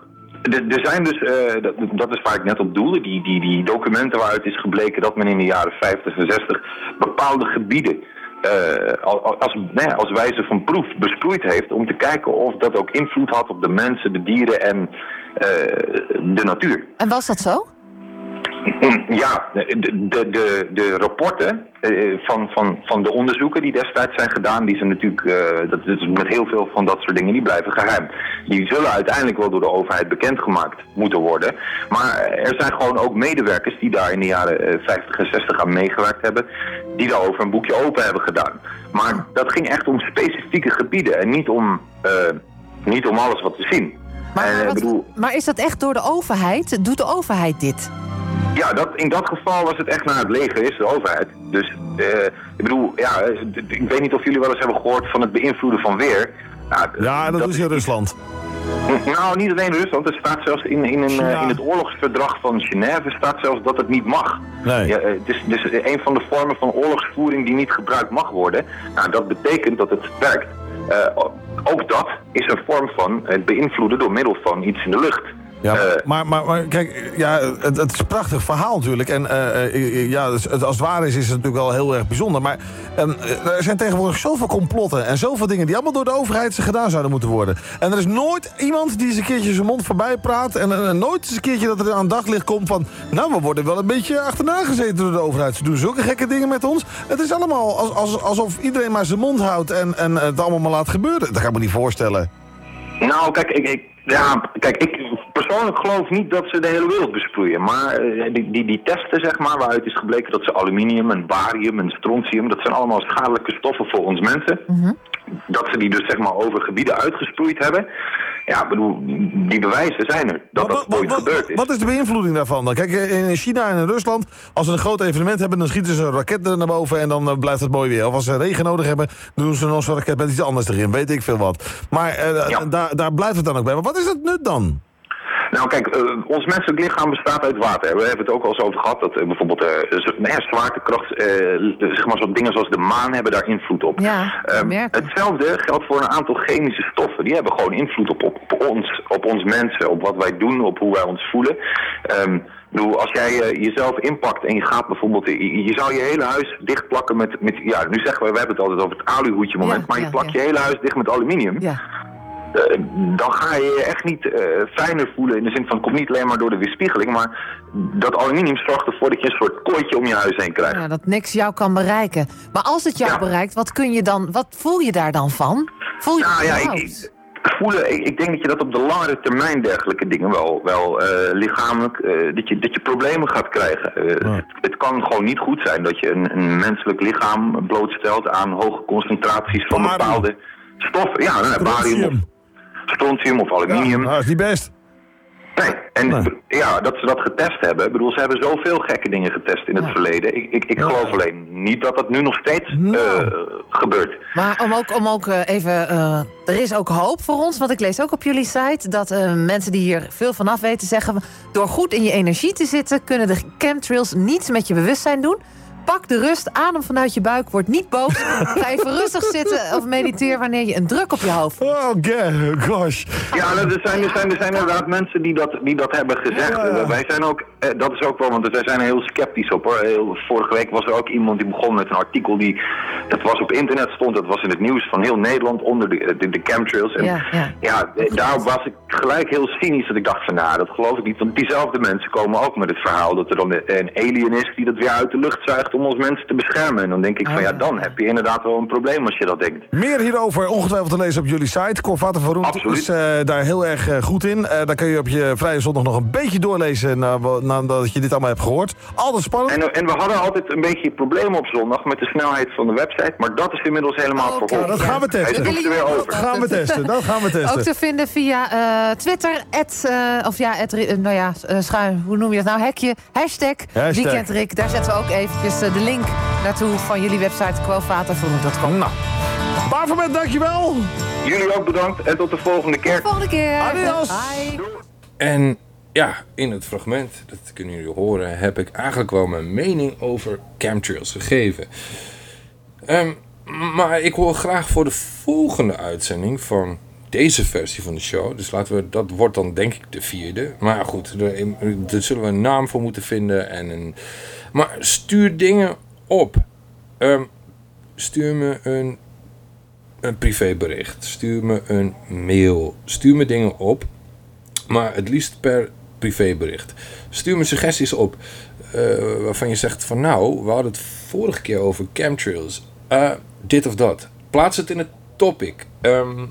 er zijn dus, eh, dat, dat is waar ik net op doelde, die, die, die documenten waaruit is gebleken dat men in de jaren 50 en 60 bepaalde gebieden eh, al- al- als, nou als wijze van proef besproeid heeft om te kijken of dat ook invloed had op de mensen, de dieren en eh, de natuur. En was dat zo? Ja, de, de, de, de rapporten eh, van, van, van de onderzoeken die destijds zijn gedaan, die zijn natuurlijk, eh, dat is met heel veel van dat soort dingen, die blijven geheim. Die zullen uiteindelijk wel door de overheid bekendgemaakt moeten worden. Maar er zijn gewoon ook medewerkers die daar in de jaren eh, 50 en 60 aan meegewerkt hebben, die daarover een boekje open hebben gedaan. Maar dat ging echt om specifieke gebieden en niet om, eh, niet om alles wat te zien. Maar, En, maar, ik wat- bedoel, maar is dat echt door de overheid? Doet de overheid dit? Ja, dat, in dat geval was het echt naar het leger, is de overheid. Dus eh, ik bedoel, ja, eh, ik weet niet of jullie wel eens hebben gehoord van het beïnvloeden van weer. Nou, ja, dat, is in Rusland. Nou, niet alleen Rusland. Er staat zelfs in, in, een, eh, in het oorlogsverdrag van Genève staat zelfs dat het niet mag. Nee. Ja, het, is, het is een van de vormen van oorlogsvoering die niet gebruikt mag worden. Nou, dat betekent dat het werkt. Ook dat is een vorm van het beïnvloeden door middel van iets in de lucht. Ja, Eh, maar, maar, maar kijk, ja, het, het is een prachtig verhaal natuurlijk. En eh, eh, ja, dus als het waar is, is het natuurlijk wel heel erg bijzonder. Maar ehm, er zijn tegenwoordig zoveel complotten en zoveel dingen die allemaal door de overheid gedaan zouden moeten worden. En er is nooit iemand die eens een keertje zijn mond voorbij praat. En nooit eens een keertje dat er aan daglicht komt van. Nou, we worden wel een beetje achterna gezeten door de overheid. Ze doen zulke gekke dingen met ons. Het is allemaal als, als, alsof iedereen maar zijn mond houdt en, en het allemaal maar laat gebeuren. Dat kan ik me niet voorstellen. Nou, kijk, ik, ik, ja, kijk, ik persoonlijk geloof niet dat ze de hele wereld besproeien. Maar eh, die, die, die testen, zeg maar, waaruit is gebleken dat ze aluminium en barium en strontium, dat zijn allemaal schadelijke stoffen voor ons mensen. Dat ze die dus, zeg maar, over gebieden uitgesproeid hebben. Ja, ik bedoel, die bewijzen zijn er dat dat wat, ooit wat- gebeurd is. wat is de beïnvloeding daarvan dan? Kijk, eh, in China en in Rusland, als ze een groot evenement hebben... dan schieten ze een raket er naar boven en dan eh, blijft het mooi weer. Of als ze regen nodig hebben, dan doen ze nog zo'n raket met iets anders erin. Weet ik veel wat. Maar Ja. daar, daar blijft het dan ook bij. Maar wat is het nut dan? Nou kijk, eh, ons menselijk lichaam bestaat uit water. We hebben het ook al eens over gehad dat eh, bijvoorbeeld ja, zwaartekracht, zeg maar zo'n dingen zoals de maan hebben daar invloed op. Ja, Ehm, hetzelfde geldt voor een aantal chemische stoffen. Die hebben gewoon invloed op, op, op ons, op ons mensen, op wat wij doen, op hoe wij ons voelen. Ehm, bedoel, als jij jezelf inpakt en je gaat bijvoorbeeld, je, je zou je hele huis dichtplakken met, met, ja, nu zeggen we, we hebben het altijd over het aluhoedje moment, Ja, maar je ja, plakt ja. je hele huis dicht met aluminium. Eh, dan ga je je echt niet eh, fijner voelen in de zin van het komt niet alleen maar door de weerspiegeling, maar dat aluminium zorgt ervoor dat je een soort kooitje om je huis heen krijgt. Ja, dat niks jou kan bereiken. Maar als het jou Ja. bereikt, wat, kun je dan, wat voel je daar dan van? Voel je Nou ja, ik, voelen, ik, ik denk dat je dat op de langere termijn dergelijke dingen wel, wel eh, lichamelijk, eh, dat, je, dat je problemen gaat krijgen. Het, het kan gewoon niet goed zijn dat je een, een menselijk lichaam blootstelt aan hoge concentraties van Barium. bepaalde stoffen. Ja, nou, barium of Strontium. of Ja, aluminium. nou, dat is niet best. Nee, en Nee. ja, dat ze dat getest hebben. Ik bedoel, ze hebben zoveel gekke dingen getest in het Ja. verleden. Ik, ik, ik geloof alleen niet dat dat nu nog steeds Nou. eh, gebeurt. Maar om ook, om ook eh, even. eh, er is ook hoop voor ons. Want ik lees ook op jullie site dat eh, mensen die hier veel van af weten zeggen. Door goed in je energie te zitten, kunnen de chemtrails niets met je bewustzijn doen. Pak de rust, adem vanuit je buik, word niet boos. Ga even rustig zitten of mediteer wanneer je een druk op je hoofd voelt. Oh, ge- gosh. Ja, er zijn, er zijn, er zijn inderdaad mensen die dat, die dat hebben gezegd. Ja, ja. Wij zijn ook, eh, dat is ook wel, want wij zijn er heel sceptisch op hoor. Heel, vorige week was er ook iemand die begon met een artikel die, dat was op internet stond, dat was in het nieuws van heel Nederland onder de, de, de chemtrails. En Ja, ja. ja, daar was ik gelijk heel cynisch dat ik dacht van nou, dat geloof ik niet. Want diezelfde mensen komen ook met het verhaal dat er dan een alien is die dat weer uit de lucht zuigt om ons mensen te beschermen. En dan denk ik van Ah, ja, ja. dan heb je inderdaad wel een probleem als je dat denkt. Meer hierover ongetwijfeld te lezen op jullie site. Corvater van Roent Absoluut. is eh, daar heel erg eh, goed in. Eh daar kun je op je vrije zondag nog een beetje doorlezen na- nadat je dit allemaal hebt gehoord. Altijd spannend. En, en we hadden altijd een beetje problemen op zondag met de snelheid van de website, maar dat is inmiddels helemaal Oké. verholpen. Nou, dat gaan we testen. er weer over. gaan we testen. Dat gaan we Ook testen. te vinden via eh, Twitter, at, eh, of ja, at, nou ja, schuin, hoe noem je dat nou? Hekje, hashtag, Hashtag. weekendrik. Daar zetten we ook eventjes de link naartoe van jullie website quovaterverroend.com. Nou, Bavermet, dankjewel. Jullie ook bedankt en tot de volgende keer. Volgende keer. Adios. Bye. En ja, in het fragment, dat kunnen jullie horen, heb ik eigenlijk wel mijn mening over chemtrails gegeven. Ehm, maar ik hoor graag voor de volgende uitzending van deze versie van de show. Dus laten we, dat wordt dan denk ik de vierde. Maar goed, er, er zullen we een naam voor moeten vinden. En een, maar stuur dingen op. Ehm, stuur me een, een privébericht. Stuur me een mail. Stuur me dingen op. Maar het liefst per privébericht. Stuur me suggesties op eh, waarvan je zegt van nou, we hadden het vorige keer over chemtrails. Eh, dit of dat. Plaats het in het topic. Ehm,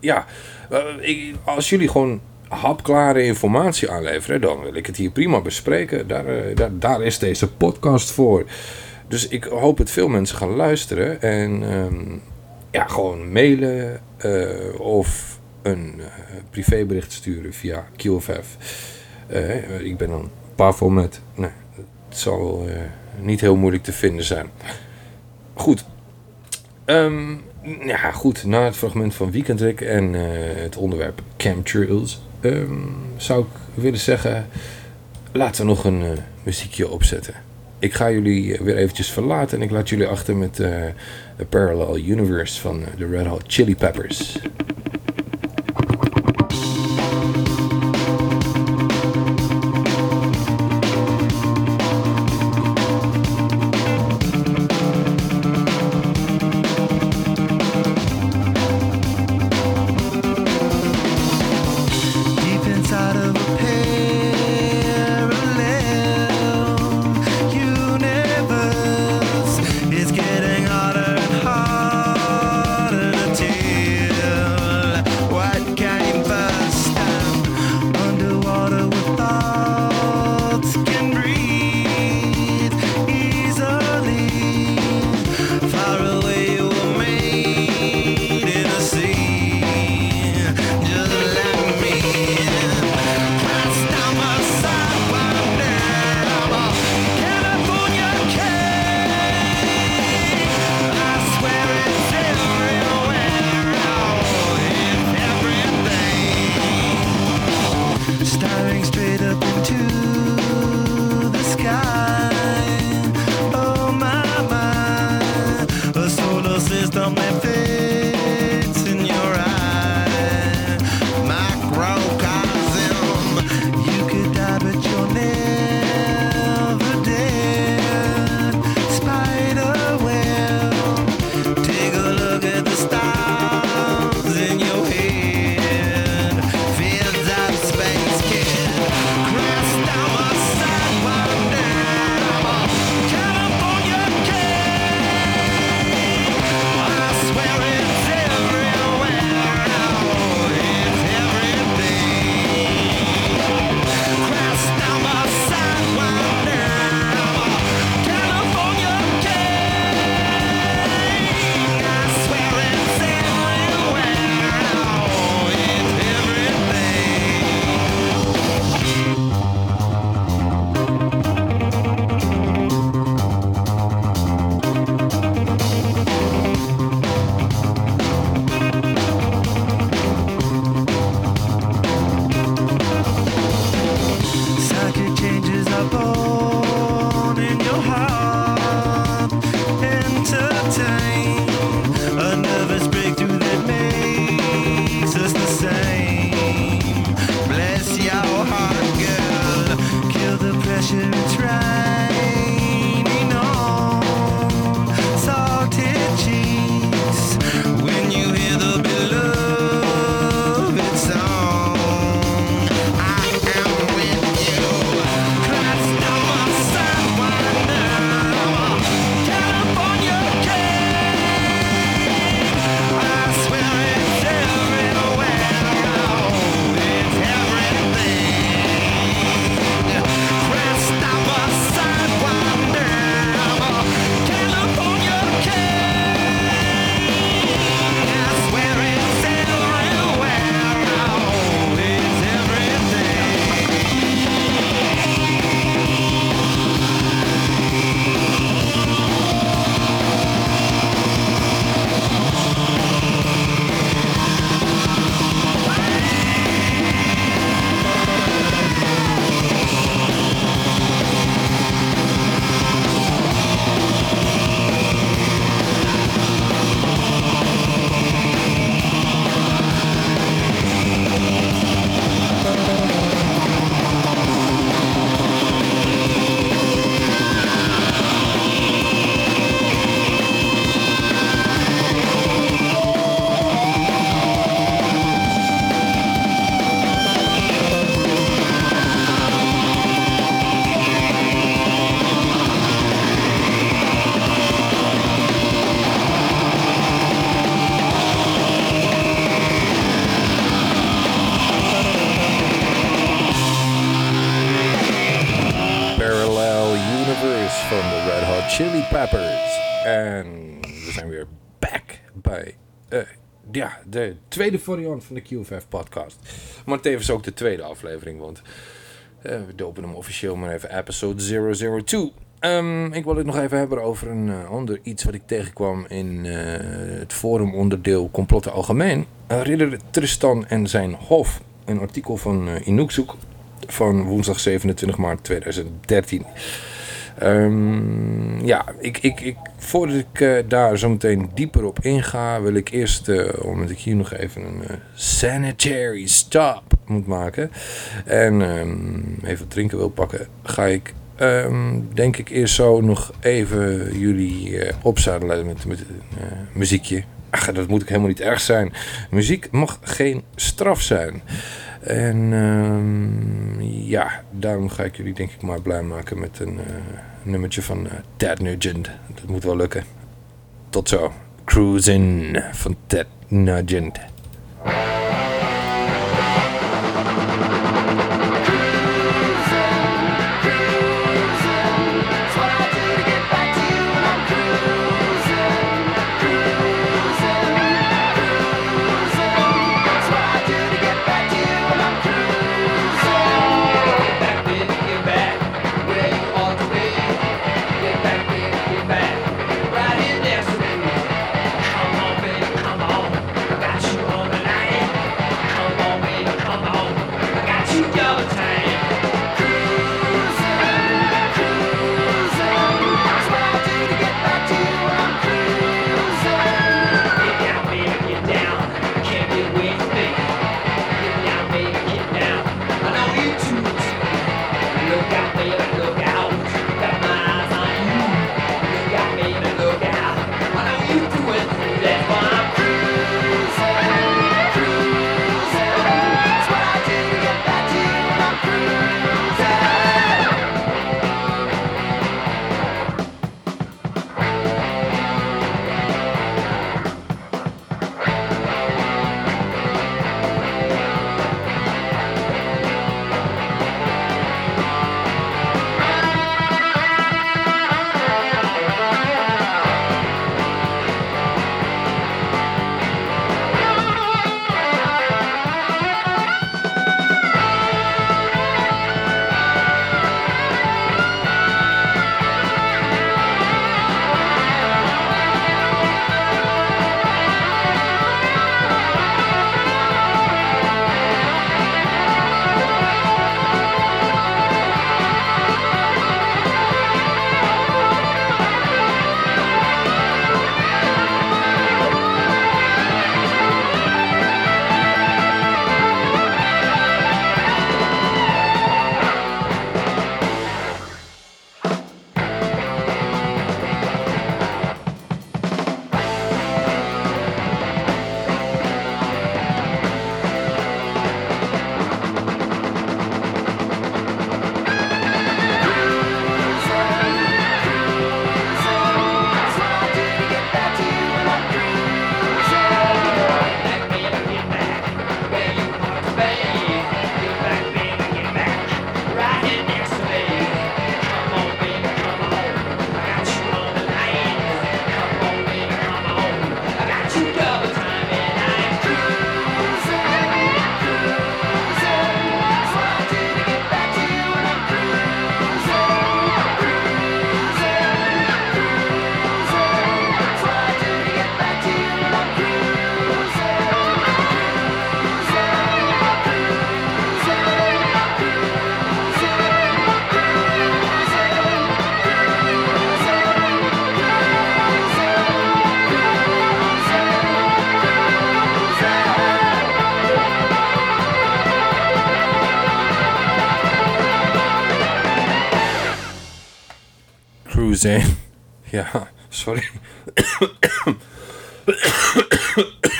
ja, eh, als jullie gewoon hapklare informatie aanleveren, dan wil ik het hier prima bespreken. Daar, eh, daar, daar is deze podcast voor. Dus ik hoop dat veel mensen gaan luisteren en ehm, ja, gewoon mailen eh, of een eh, privébericht sturen via QFF. Ik ben dan Pavelmet. Nee, het zal niet heel moeilijk te vinden zijn. Goed. Ehm, ja, goed. Na het fragment van Weekendrik en het onderwerp chemtrails... ehm, zou ik willen zeggen... laten we nog een eh, muziekje opzetten. Ik ga jullie eh, weer eventjes verlaten... en ik laat jullie achter met A Parallel Universe van de Red Hot Chili Peppers. Tweede variant van de QFF podcast. Maar tevens ook de tweede aflevering, want eh, we dopen hem officieel maar even episode 002. Ehm, ik wil het nog even hebben over een eh, ander iets wat ik tegenkwam in eh, het forum onderdeel Complotten Algemeen. Ridder Tristan en zijn hof. Een artikel van uh, van woensdag 27 maart 2013. Ehm, ja, ik, ik, ik, voordat ik eh, daar zo meteen dieper op inga, wil ik eerst, eh, omdat ik hier nog even een eh, sanitary stop moet maken en ehm, even drinken wil pakken, ga ik ehm, denk ik eerst zo nog even jullie opzadelen met, met muziekje. Ach, dat moet ik helemaal niet erg zijn. Muziek mag geen straf zijn. En ehm, ja, daarom ga ik jullie denk ik maar blij maken met een eh, nummertje van eh, Ted Nugent. Dat moet wel lukken. Tot zo. Cruising van Ted Nugent. Ja, sorry.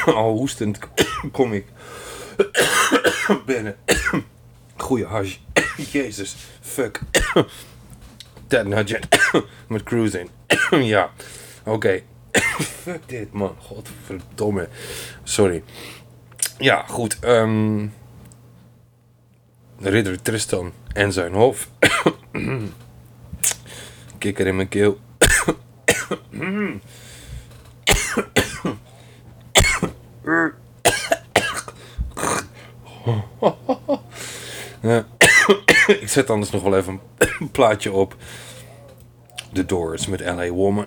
Al hoestend kom ik binnen. Goeie hash. Jezus, fuck. Ted Nugent met cruising. ja, oké. Okay. fuck dit, man. Godverdomme. Sorry. Ja, goed. Um... Ridder Tristan en zijn hof. kikker in mijn keel. Ik zet anders nog wel even een plaatje op. De Doors met LA Woman.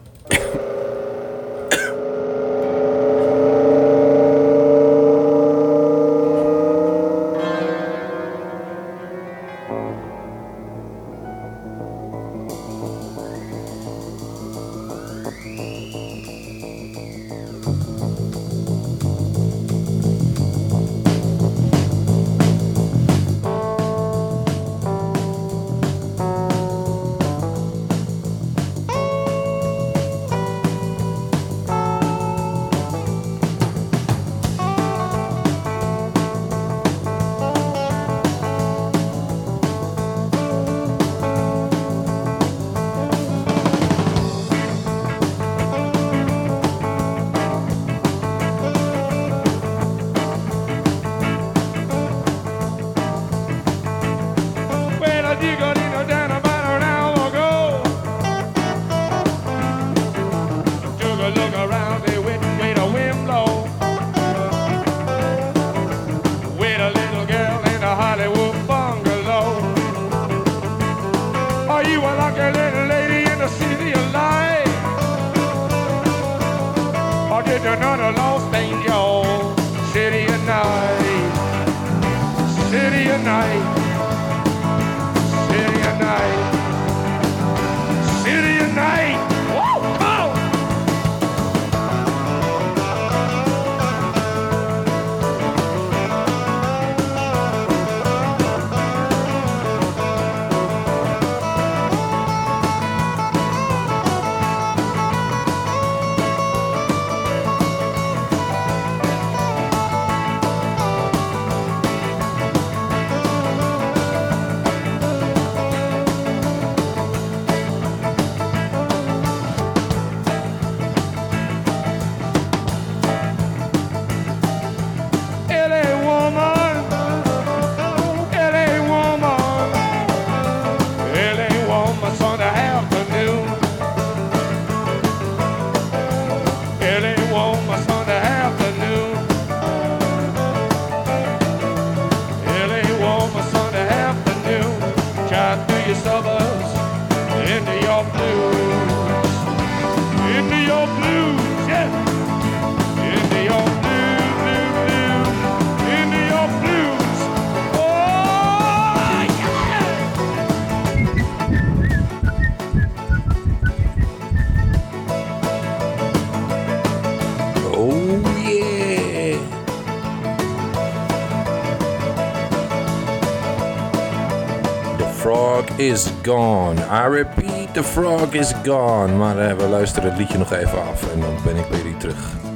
is gone. I repeat, the frog is gone. Maar eh, we luisteren het liedje nog even af en dan ben ik weer hier terug.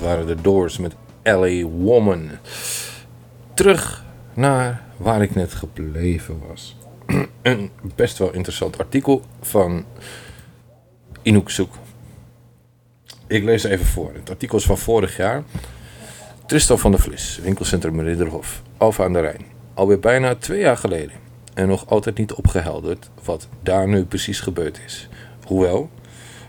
Waren de Doors met LA Woman. Terug naar waar ik net gebleven was. Een best wel interessant artikel van Inouk Zoek. Ik lees even voor. Het artikel is van vorig jaar. Tristan van der Vlis, winkelcentrum Ridderhof, Alfa aan de Rijn. Alweer bijna twee jaar geleden. En nog altijd niet opgehelderd wat daar nu precies gebeurd is. Hoewel,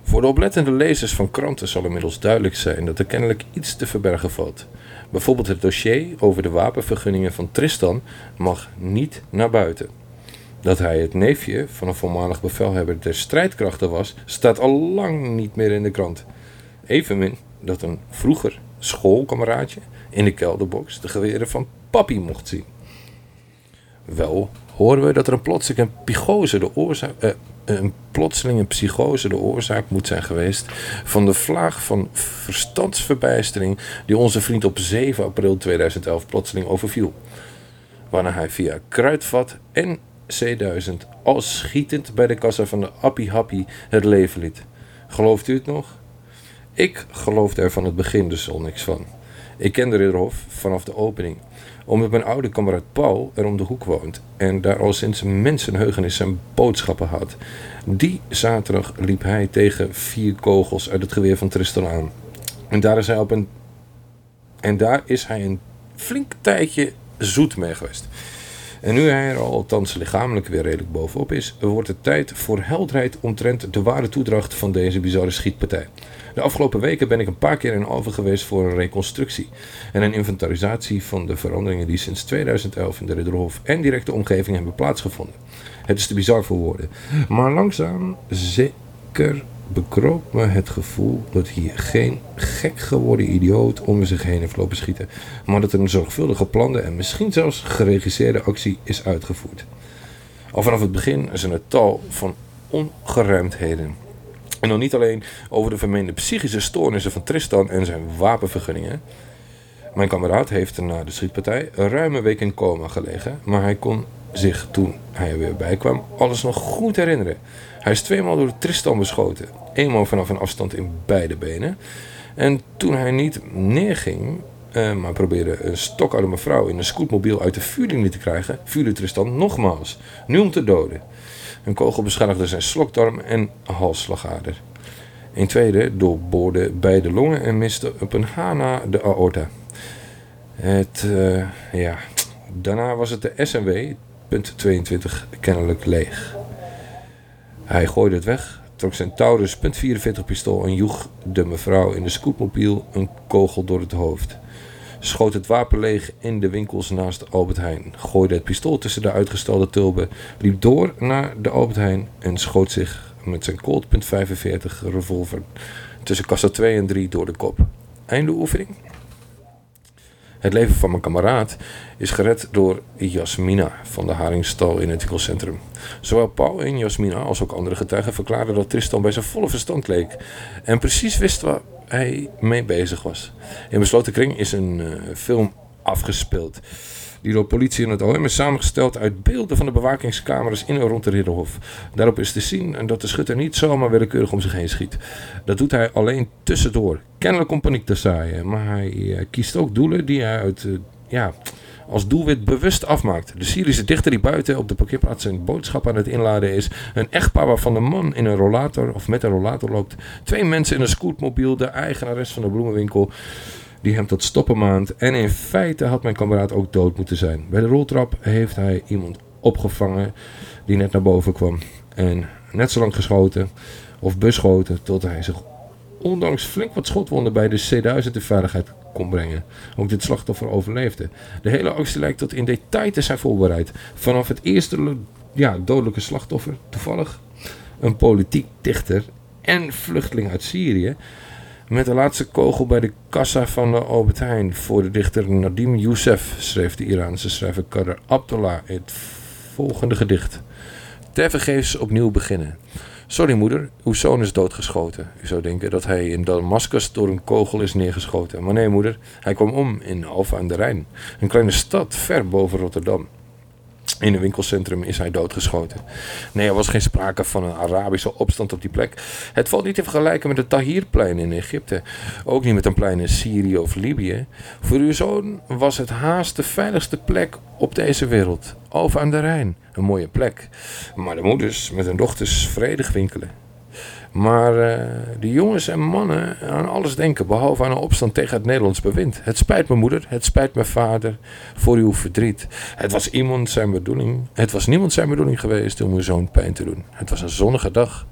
voor de oplettende lezers van kranten zal inmiddels duidelijk zijn dat er kennelijk iets te verbergen valt. Bijvoorbeeld het dossier over de wapenvergunningen van Tristan mag niet naar buiten. Dat hij het neefje van een voormalig bevelhebber der strijdkrachten was, staat al lang niet meer in de krant. Evenmin dat een vroeger schoolkameraadje in de kelderbox de geweren van papi mocht zien. Wel horen we dat er een plotselinge psychose de oorzaak, eh, een plotselinge psychose de oorzaak moet zijn geweest van de vlaag van verstandsverbijstering die onze vriend op 7 april 2011 plotseling overviel. Waarna hij via kruidvat en C1000 al schietend bij de kassa van de Appie Happy het leven liet. Gelooft u het nog? Ik geloofde er van het begin dus al niks van. Ik kende vanaf de opening, omdat mijn oude kameraad Paul er om de hoek woont en daar al sinds mensenheugenis zijn boodschappen had. Die zaterdag liep hij tegen vier kogels uit het geweer van Tristan aan. En daar is hij op een En daar is hij een flink tijdje zoet mee geweest. En nu hij er al althans lichamelijk weer redelijk bovenop is, wordt het tijd voor helderheid omtrent de ware toedracht van deze bizarre schietpartij. De afgelopen weken ben ik een paar keer in Alphen geweest voor een reconstructie en een inventarisatie van de veranderingen die sinds 2011 in de Ridderhof en directe omgeving hebben plaatsgevonden. Het is te bizar voor woorden, maar langzaam zeker bekroop me het gevoel dat hier geen gek geworden idioot om zich heen heeft lopen schieten, maar dat er een zorgvuldig geplande en misschien zelfs geregisseerde actie is uitgevoerd. Al vanaf het begin zijn er tal van ongeruimdheden. En dan niet alleen over de vermeende psychische stoornissen van Tristan en zijn wapenvergunningen. Mijn kameraad heeft na de schietpartij een ruime week in coma gelegen, maar hij kon zich toen hij er weer bij kwam alles nog goed herinneren. Hij is tweemaal door Tristan beschoten. Eenmaal vanaf een afstand in beide benen. En toen hij niet neerging, eh, maar probeerde een stokoude mevrouw in een scootmobiel uit de vuurlinie te krijgen, vuurde Tristan nogmaals, nu om te doden. Een kogel beschadigde zijn slokdarm en halsslagader. Een tweede doorboorde beide longen en miste op een hana de aorta. Het, eh, ja, daarna was het de SMW, punt 22, kennelijk leeg. Hij gooide het weg, trok zijn Taurus .44 pistool en joeg de mevrouw in de scootmobiel een kogel door het hoofd. Schoot het wapen leeg in de winkels naast Albert Heijn. Gooide het pistool tussen de uitgestelde tulpen. Liep door naar de Albert Heijn en schoot zich met zijn Colt .45 revolver tussen kassa 2 en 3 door de kop. Einde oefening. Het leven van mijn kameraad is gered door Jasmina van de Haringstal in het winkelcentrum. Zowel Paul en Jasmina als ook andere getuigen verklaarden dat Tristan bij zijn volle verstand leek en precies wist waar hij mee bezig was. In besloten kring is een eh, film afgespeeld die door politie en het OM is samengesteld uit beelden van de bewakingscamera's in en rond de Ridderhof. Daarop is te zien dat de schutter niet zomaar willekeurig om zich heen schiet. Dat doet hij alleen tussendoor. Kennelijk om paniek te zaaien, maar hij eh, kiest ook doelen die hij uit, eh, ja, als doelwit bewust afmaakt. De Syrische dichter die buiten op de parkeerplaats zijn boodschap aan het inladen is. Een echtpaar waarvan de man in een rollator of met een rollator loopt. Twee mensen in een scootmobiel, de eigenares van de bloemenwinkel die hem tot stoppen maand. En in feite had mijn kameraad ook dood moeten zijn. Bij de roltrap heeft hij iemand opgevangen die net naar boven kwam. En net zo lang geschoten of beschoten tot hij zich ondanks flink wat schotwonden bij de C1000 in veiligheid kon brengen. Ook dit slachtoffer overleefde. De hele actie lijkt tot in detail te zijn voorbereid. Vanaf het eerste ja, dodelijke slachtoffer, toevallig een politiek dichter en vluchteling uit Syrië, met de laatste kogel bij de kassa van de Albert Heijn voor de dichter Nadim Youssef schreef de Iraanse schrijver Kader Abdullah het volgende gedicht. Tevergeefs opnieuw beginnen. Sorry moeder, uw zoon is doodgeschoten. U zou denken dat hij in Damascus door een kogel is neergeschoten. Maar nee moeder, hij kwam om in Alphen aan de Rijn. Een kleine stad ver boven Rotterdam. In een winkelcentrum is hij doodgeschoten. Nee, er was geen sprake van een Arabische opstand op die plek. Het valt niet te vergelijken met het Tahrirplein in Egypte. Ook niet met een plein in Syrië of Libië. Voor uw zoon was het haast de veiligste plek op deze wereld. Over aan de Rijn. Een mooie plek. Maar de moeders met hun dochters vredig winkelen. Maar uh, de jongens en mannen aan alles denken, behalve aan een opstand tegen het Nederlands bewind. Het spijt me moeder, het spijt me vader voor uw verdriet. Het was iemand zijn bedoeling, het was niemand zijn bedoeling geweest om uw zoon pijn te doen. Het was een zonnige dag,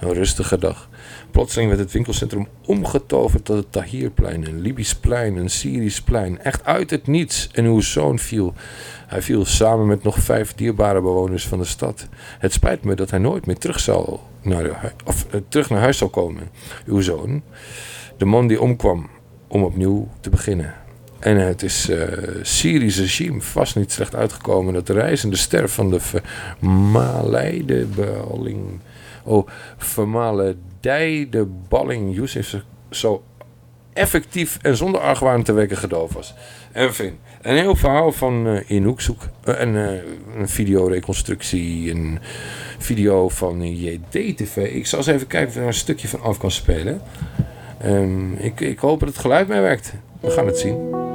een rustige dag. Plotseling werd het winkelcentrum omgetoverd tot het Tahrirplein, een Libisch plein, een Syrisch plein. Echt uit het niets. En uw zoon viel. Hij viel samen met nog vijf dierbare bewoners van de stad. Het spijt me dat hij nooit meer terug, zal naar, of, uh, terug naar huis zal komen. Uw zoon, de man die omkwam om opnieuw te beginnen. En het is uh, Syrisch regime vast niet slecht uitgekomen dat de reizende ster van de vermaleide. Oh, vermaledijde balling Yusuf zo effectief en zonder argwaan te wekken gedoofd was. Enfin, een heel verhaal van uh, zoek. Uh, een, uh, een videoreconstructie, een video van JDTV. Ik zal eens even kijken of ik er een stukje van af kan spelen. Um, ik, ik hoop dat het geluid mee werkt. We gaan het zien.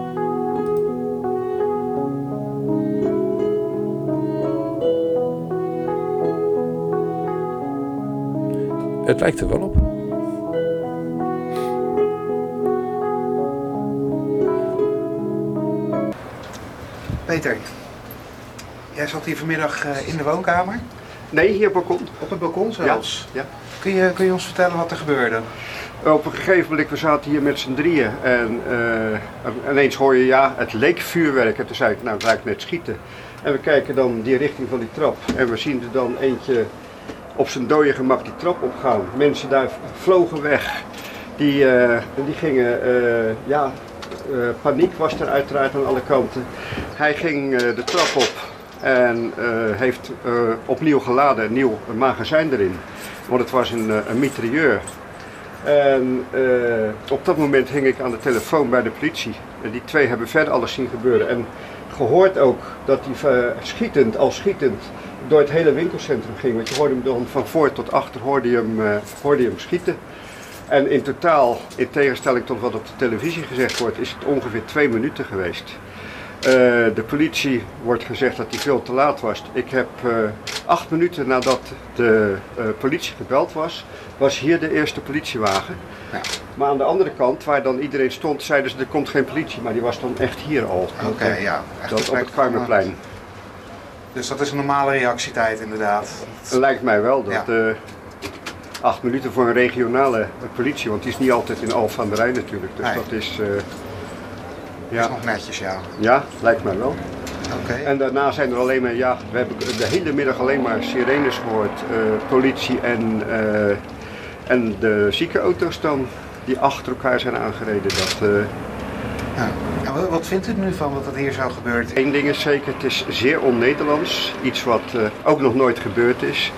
Het lijkt er wel op. Peter, jij zat hier vanmiddag eh, in de woonkamer. Nee, hier op het balkon. Op het balkon zelfs? Ja. Kun, je, kun je ons vertellen wat er gebeurde? Op een gegeven moment, we zaten hier met z'n drieën en eh, ineens hoor je, ja, het leek vuurwerk. En toen zei ik, nou, het lijkt net schieten. En we kijken dan die richting van die trap en we zien er dan eentje op zijn dode gemak die trap opgaan. Mensen daar vlogen weg. Die, eh, die gingen, eh, ja, eh, paniek was er uiteraard aan alle kanten. Hij ging de trap op en heeft opnieuw geladen, een nieuw magazijn erin. Want het was een, een mitrailleur. En op dat moment hing ik aan de telefoon bij de politie. En die twee hebben verder alles zien gebeuren. En gehoord ook dat hij schietend, al schietend, door het hele winkelcentrum ging. Want je hoorde hem dan van voor tot achter hoorde je hem, eh, hoorde je hem schieten. En in totaal, in tegenstelling tot wat op de televisie gezegd wordt, is het ongeveer twee minuten geweest. Eh, de politie wordt gezegd dat hij veel te laat was. Ik heb eh, acht minuten nadat de politie gebeld was, was hier de eerste politiewagen. Maar aan de andere kant, waar dan iedereen stond, zeiden ze er komt geen politie. Maar die was dan echt hier al. Oké, Dat, eh, ja. Echt Dat op het Kruimerplein. Dus dat is een normale reactietijd inderdaad. Het lijkt mij wel dat Ja. eh, acht minuten voor een regionale politie, want die is niet altijd in Alphen aan de Rijn natuurlijk. Dus Nee. dat is. eh, Dat is nog netjes, ja. Ja, lijkt mij wel. Oké. En daarna zijn er alleen maar, ja, we hebben de hele middag alleen maar sirenes gehoord. eh, politie en, eh, en de ziekenauto's dan, die achter elkaar zijn aangereden. Dat, Ja. Wat- vindt u er nu van wat er hier zo gebeurt? Eén ding is zeker, het is zeer on-Nederlands. Iets wat eh, ook nog nooit gebeurd is.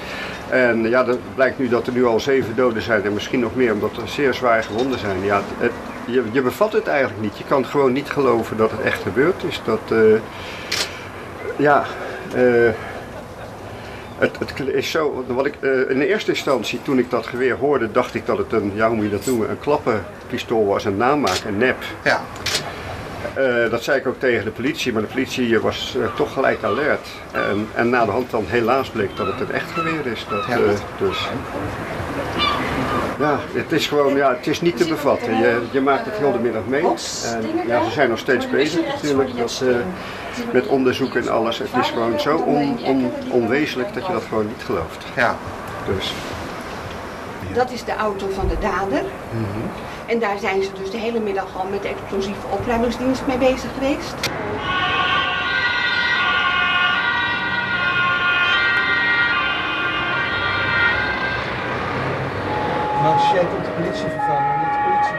En ja, dat blijkt nu dat er nu al zeven doden zijn en misschien nog meer, omdat er zeer zwaar gewonden zijn. Ja, het, het- je, je bevat het eigenlijk niet. Je kan gewoon niet geloven dat het echt gebeurd is. Dat, eh, ja, eh, het, het is zo, wat ik, eh, in de eerste instantie, toen ik dat geweer hoorde, dacht ik dat het een, ja, hoe moet je dat noemen, een klappenpistool was, een namaak, een nep. Ja. Eh, dat zei ik ook tegen de politie, maar de politie was eh, toch gelijk alert. En, en na de hand dan helaas bleek dat het een echt geweer is. Dat, Ja. eh, dus. Ja, het is gewoon, ja, het is niet te bevatten. Je, je maakt het heel de middag mee. En ja, ze zijn nog steeds bezig natuurlijk dat, met onderzoek en alles. Het is gewoon zo on, on- onwezenlijk dat je dat gewoon niet gelooft. Ja. Dus. Dat is de auto van de dader. En daar zijn ze dus de hele middag al met de explosieve opruimingsdienst mee bezig geweest. Nou, jij komt de politie vervangen omdat de politie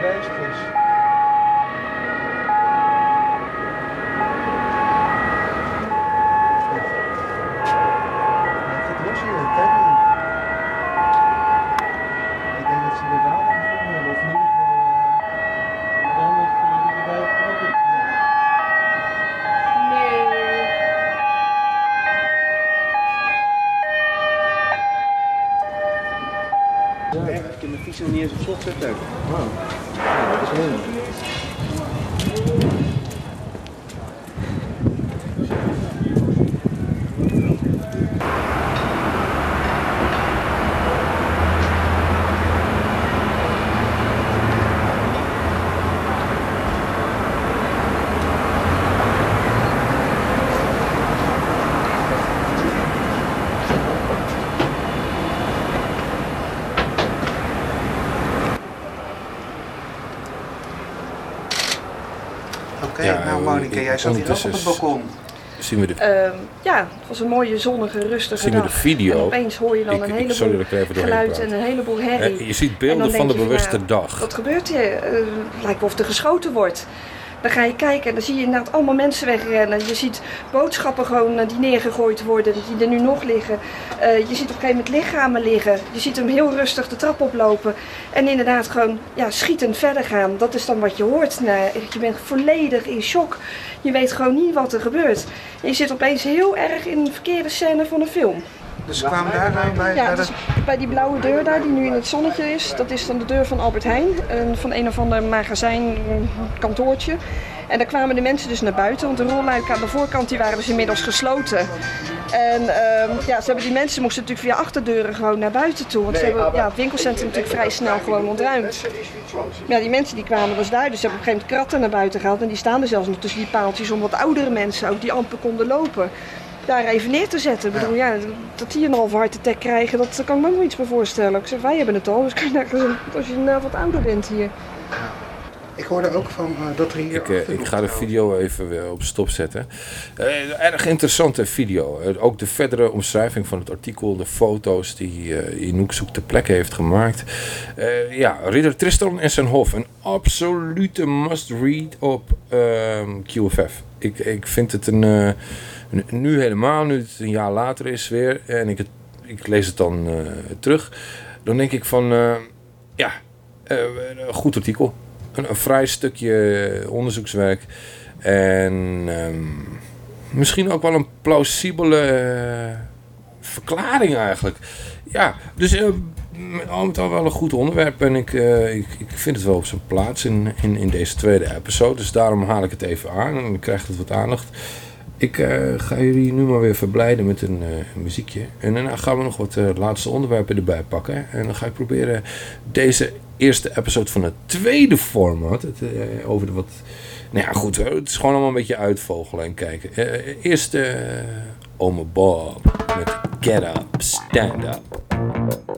Ja, ik heb de fiets nog niet eens op slot zetten. Wow. Ja, dat is mooi. Oké, Ja, nou eh, Monika, jij zat hier ook op het balkon. Zien we de, Ehm, ja, het was een mooie, zonnige, rustige zien we dag. de video. En opeens hoor je dan Ik- een ik- heleboel sorry geluid praat. en een heleboel herrie. Eh, je ziet En beelden van de bewuste dag. Wat gebeurt hier? Eh, het lijkt wel of er geschoten wordt. Dan ga je kijken en dan zie je inderdaad allemaal mensen wegrennen. Je ziet boodschappen gewoon eh, die neergegooid worden, die er nu nog liggen. Eh, je ziet op een gegeven moment lichamen liggen. Je ziet hem heel rustig de trap oplopen. En inderdaad gewoon ja, schietend verder gaan. Dat is dan wat je hoort. Je bent volledig in shock. Je weet gewoon niet wat er gebeurt. Je zit opeens heel erg in een verkeerde scène van een film. Dus ze kwamen daar bij, Ja, bij dus de... bij die blauwe deur daar, die nu in het zonnetje is, dat is dan de deur van Albert Heijn. een- van een of ander magazijn, kantoortje. En daar kwamen de mensen dus naar buiten, want de rolluiken aan de voorkant die waren dus inmiddels gesloten. En ehm, ja, ze hebben die mensen moesten natuurlijk via achterdeuren gewoon naar buiten toe. Want ze hebben ja, het winkelcentrum natuurlijk vrij snel gewoon ontruimd. Ja, die mensen die kwamen dus daar, dus ze hebben op een gegeven moment kratten naar buiten gehaald. En die staan er zelfs nog tussen die paaltjes om wat oudere mensen, ook die amper konden lopen, daar even neer te zetten. Ik bedoel, ja, dat die een halve hart attack krijgen, dat kan ik me ook nog iets bij voorstellen. Ik zeg, wij hebben het al, dus je nagaan als je nou wat ouder bent hier. Ik hoorde ook van eh, dat er hier... Ik, eh, ik ga de video even weer op stop zetten. Eh, erg interessante video. Eh, ook de verdere omschrijving van het artikel, de foto's die eh Inouk zoekt ter plekke heeft gemaakt. Eh, ja, Ridder Tristan en zijn hof. Een absolute must-read op ehm, QFF. Ik, ik vind het een... nu- helemaal, nu het een jaar later is weer... en ik, ik lees het dan eh, terug... dan denk ik van... eh, ja, eh, een goed artikel. Een, een vrij stukje onderzoekswerk. En ehm, misschien ook wel een plausibele verklaring eigenlijk. Ja, dus eh, al met al wel een goed onderwerp. En ik, ik, ik vind het wel op zijn plaats in, in, in deze tweede episode. Dus daarom haal ik het even aan en dan krijgt het wat aandacht. Ik eh, ga jullie nu maar weer verblijden met een eh, muziekje. En daarna gaan we nog wat eh, laatste onderwerpen erbij pakken. En dan ga ik proberen deze eerste episode van het tweede format. Het, over de wat. Nou ja, goed. Het is gewoon allemaal een beetje uitvogelen en kijken. Eerst Ome Bob met Get Up, Stand Up.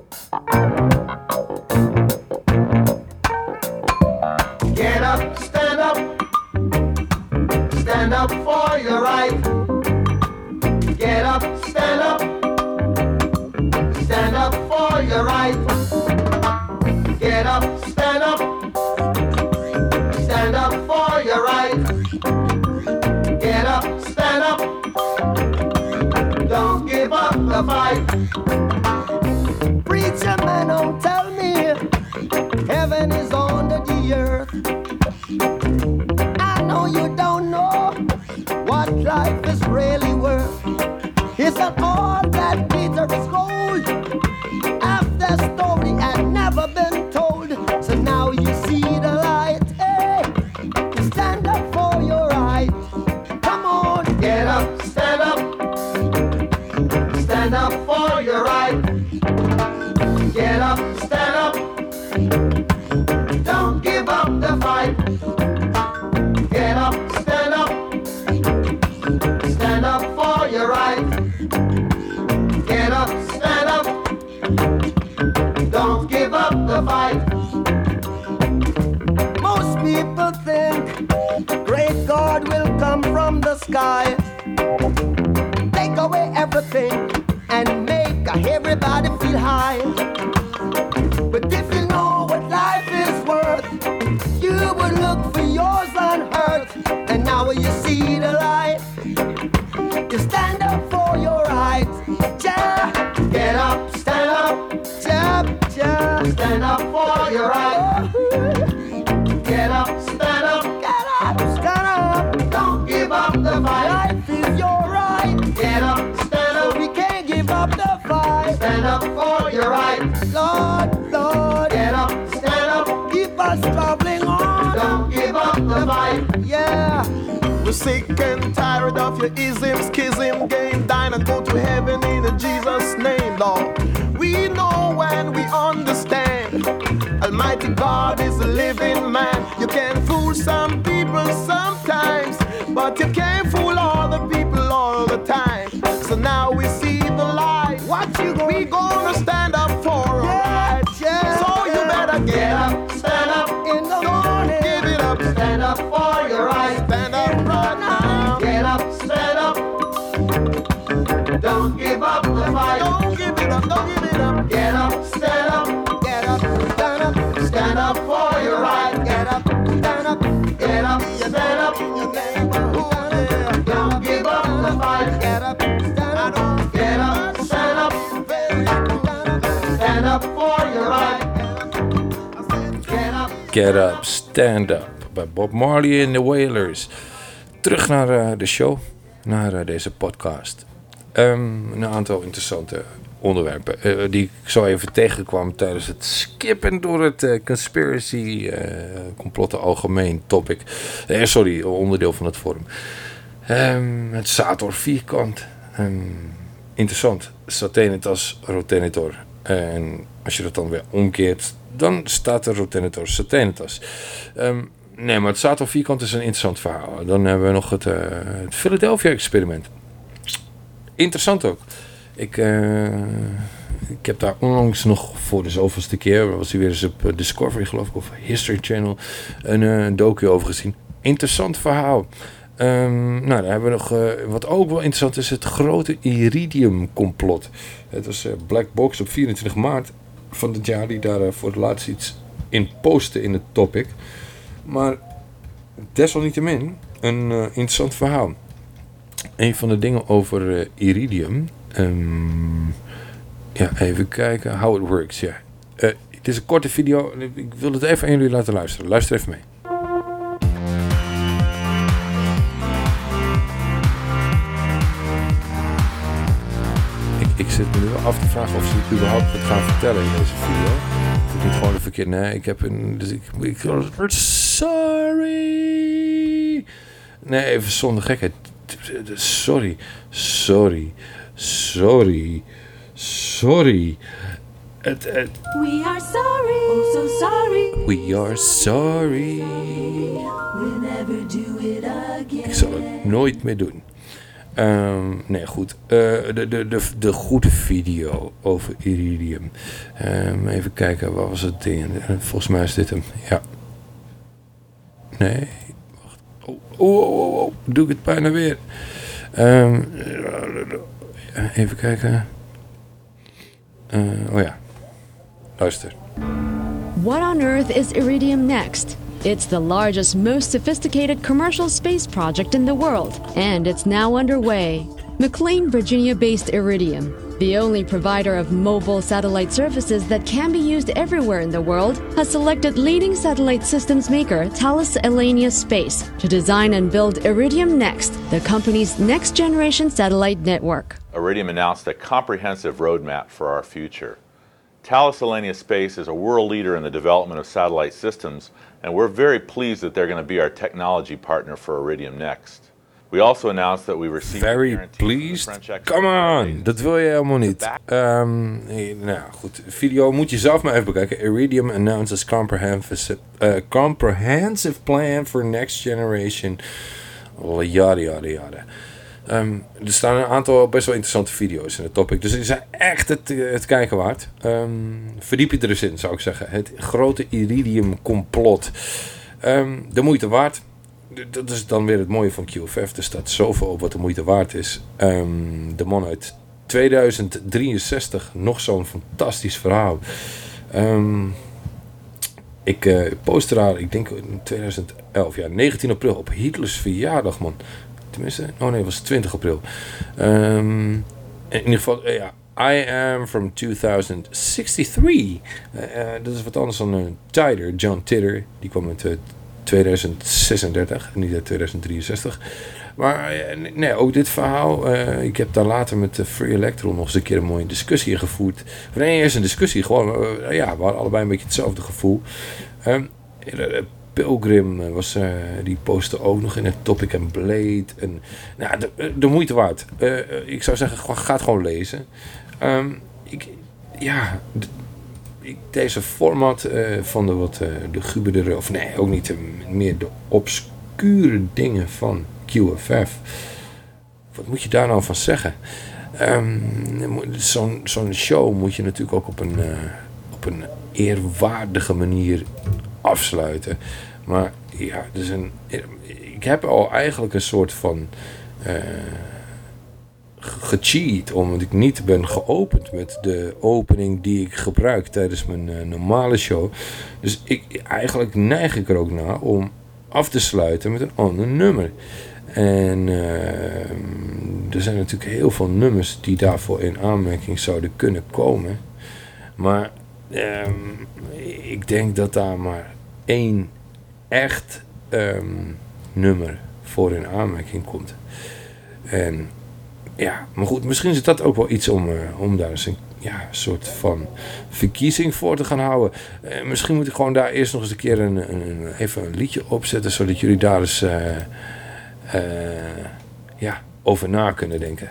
Get up. Stand Up bij Bob Marley en de Wailers. Terug naar eh, de show, naar eh, deze podcast. Ehm, een aantal interessante onderwerpen eh, die ik zo even tegenkwam tijdens het skippen door het conspiracy complotten algemeen topic. Sorry, onderdeel van het forum. Ehm, het Sator vierkant. Ehm, interessant. Satenitas rotenator. En als je dat dan weer omkeert, dan staat er rotenator satenitas. Ehm, nee, maar het Sator vierkant is een interessant verhaal. Dan hebben we nog het, eh, het Philadelphia experiment. Interessant ook. Ik, eh, ik heb daar onlangs nog voor de zoveelste keer, was hij weer eens op eh, Discovery geloof ik, of History Channel, een eh, docu over gezien. Interessant verhaal. Ehm, nou, daar hebben we nog, wat ook wel interessant is, het grote Iridium complot. Het was Black Box op 24 maart van dit jaar die daar eh, voor het laatst iets in postte in het topic. Maar desalniettemin een eh, interessant verhaal. Een van de dingen over eh, Iridium. ehm, ja, even kijken. How it works, ja. Het is een korte video. Ik wil het even aan jullie laten luisteren. Luister even mee. Ik, ik zit me nu af te vragen of ze het überhaupt wat gaan vertellen in deze video. Of het niet gewoon een verkeerd... Nee, ik heb een... Dus ik... ik sorry! Nee, even zonder gekheid. Sorry. Sorry. Sorry. Sorry. Het, het, We are sorry, oh so sorry. we are sorry. We'll never do it again. Ik zal het nooit meer doen. Ehm, nee, goed. Eh, de, de, de, de goede video over Iridium. Ehm, even kijken, wat was het ding? Eh, Volgens mij is dit hem. Ja. Nee. Wacht. Oh, oh, oh, oh, oh. Doe ik het bijna weer. Ehm, eh, even kijken. Eh, oh ja. Luister. What on earth is Iridium Next? It's the largest, most sophisticated commercial space project in the world, and it's now underway. McLean, Virginia based Iridium, the only provider of mobile satellite services that can be used everywhere in the world, has selected leading satellite systems maker Thales Alenia Space to design and build Iridium Next, the company's next generation satellite network. Iridium announced a comprehensive roadmap for our future. Thales Alenia Space is a world leader in the development of satellite systems, and we're very pleased that they're going to be our technology partner for Iridium Next. We also announced that we received Very pleased. Come on, dat wil je helemaal niet. Nee, nou goed, de video moet je zelf maar even bekijken. Iridium announces comprehensive, eh, comprehensive plan for next generation. Yada yada yada. Ehm, er staan een aantal best wel interessante video's in het topic. Dus die zijn echt het, eh, het kijken waard. Ehm, verdiep je er eens in, zou ik zeggen. Het grote Iridium complot. Ehm, de moeite waard. Dat is dan weer het mooie van QFF. Er staat zoveel op wat de moeite waard is. De man uit 2063. Nog zo'n fantastisch verhaal. Ik uh, daar, ik denk in 2011, ja, 19 april op Hitlers verjaardag, man. Tenminste, oh nee, het was 20 april. Ehm, in ieder geval, eh, ja. I am from 2063. Eh, eh, dat is wat anders dan een Tider, John Titter. Die kwam eh, 2036, niet uit 2063. Maar nee, ook dit verhaal. ik heb daar later met de Free Electron nog eens een keer een mooie discussie in gevoerd. Nee, eerst een discussie. Gewoon, ja, we hadden allebei een beetje hetzelfde gevoel. Eh, Pilgrim eh, was, eh, die postte ook nog in het Topic and Blade. En, nou, de, eh, de moeite waard. Ik zou zeggen, ga het gewoon lezen. Ehm, ik, ja, deze format van de wat de guberdere, of nee, ook niet, meer de obscure dingen van QFF. Wat moet je daar nou van zeggen? Ehm, Zo'n show moet je natuurlijk ook op een, op een eerwaardige manier afsluiten. Maar ja, dus een, ik heb al eigenlijk een soort van ge- gecheat, omdat ik niet ben geopend met de opening die ik gebruik tijdens mijn eh, normale show. Dus ik, eigenlijk neig ik er ook naar om af te sluiten met een ander nummer. En eh, er zijn natuurlijk heel veel nummers die daarvoor in aanmerking zouden kunnen komen. Maar ehm, ik denk dat daar maar één echt ehm, nummer voor in aanmerking komt. En ja, maar goed, misschien is dat ook wel iets om, eh, om daar eens een ja, soort van verkiezing voor te gaan houden. Eh, misschien moet ik gewoon daar eerst nog eens een keer een, een, even een liedje opzetten, zodat jullie daar eens eh, ja, over na kunnen denken.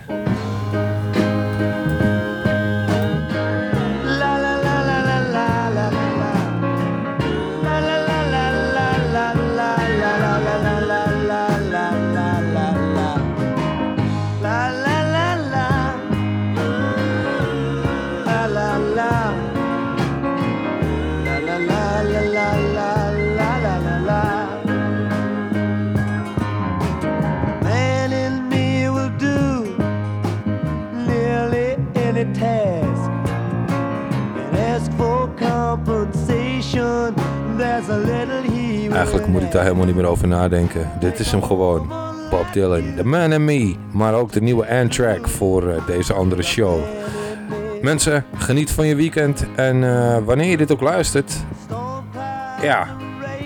Eigenlijk moet ik daar helemaal niet meer over nadenken. Dit is hem gewoon. Bob Dylan, The Man and Me. Maar ook de nieuwe Antrack voor eh, deze andere show. Mensen, geniet van je weekend. En eh, wanneer je dit ook luistert, ja,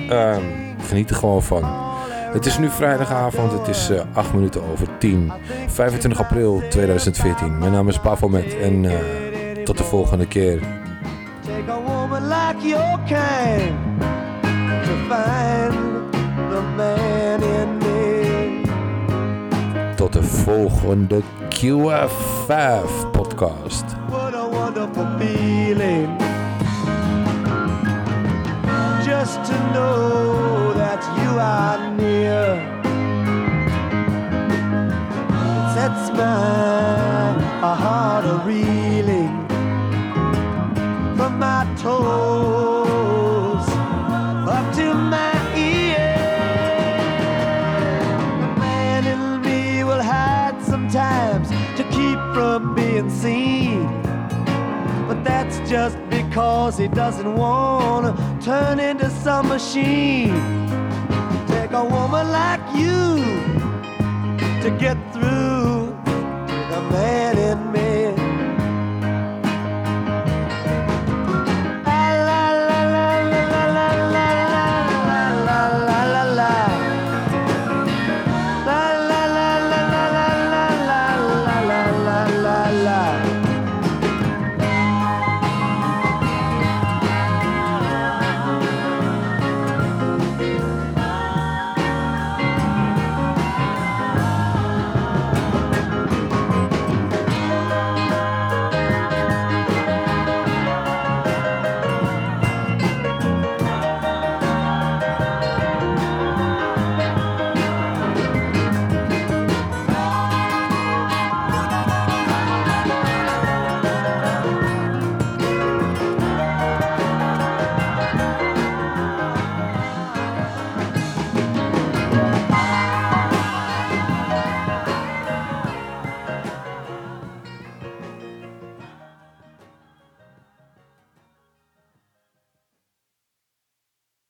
ehm, geniet er gewoon van. Het is nu vrijdagavond, het is eh 8 minuten over 10. 25 april 2014. Mijn naam is Bafomet en tot de volgende keer. take like find the man in me. Tot de volgende QF5 podcast. What a wonderful feeling just to know that you are near. Sets my heart a reeling from my toes just because he doesn't want to turn into some machine. Take a woman like you to get through to the man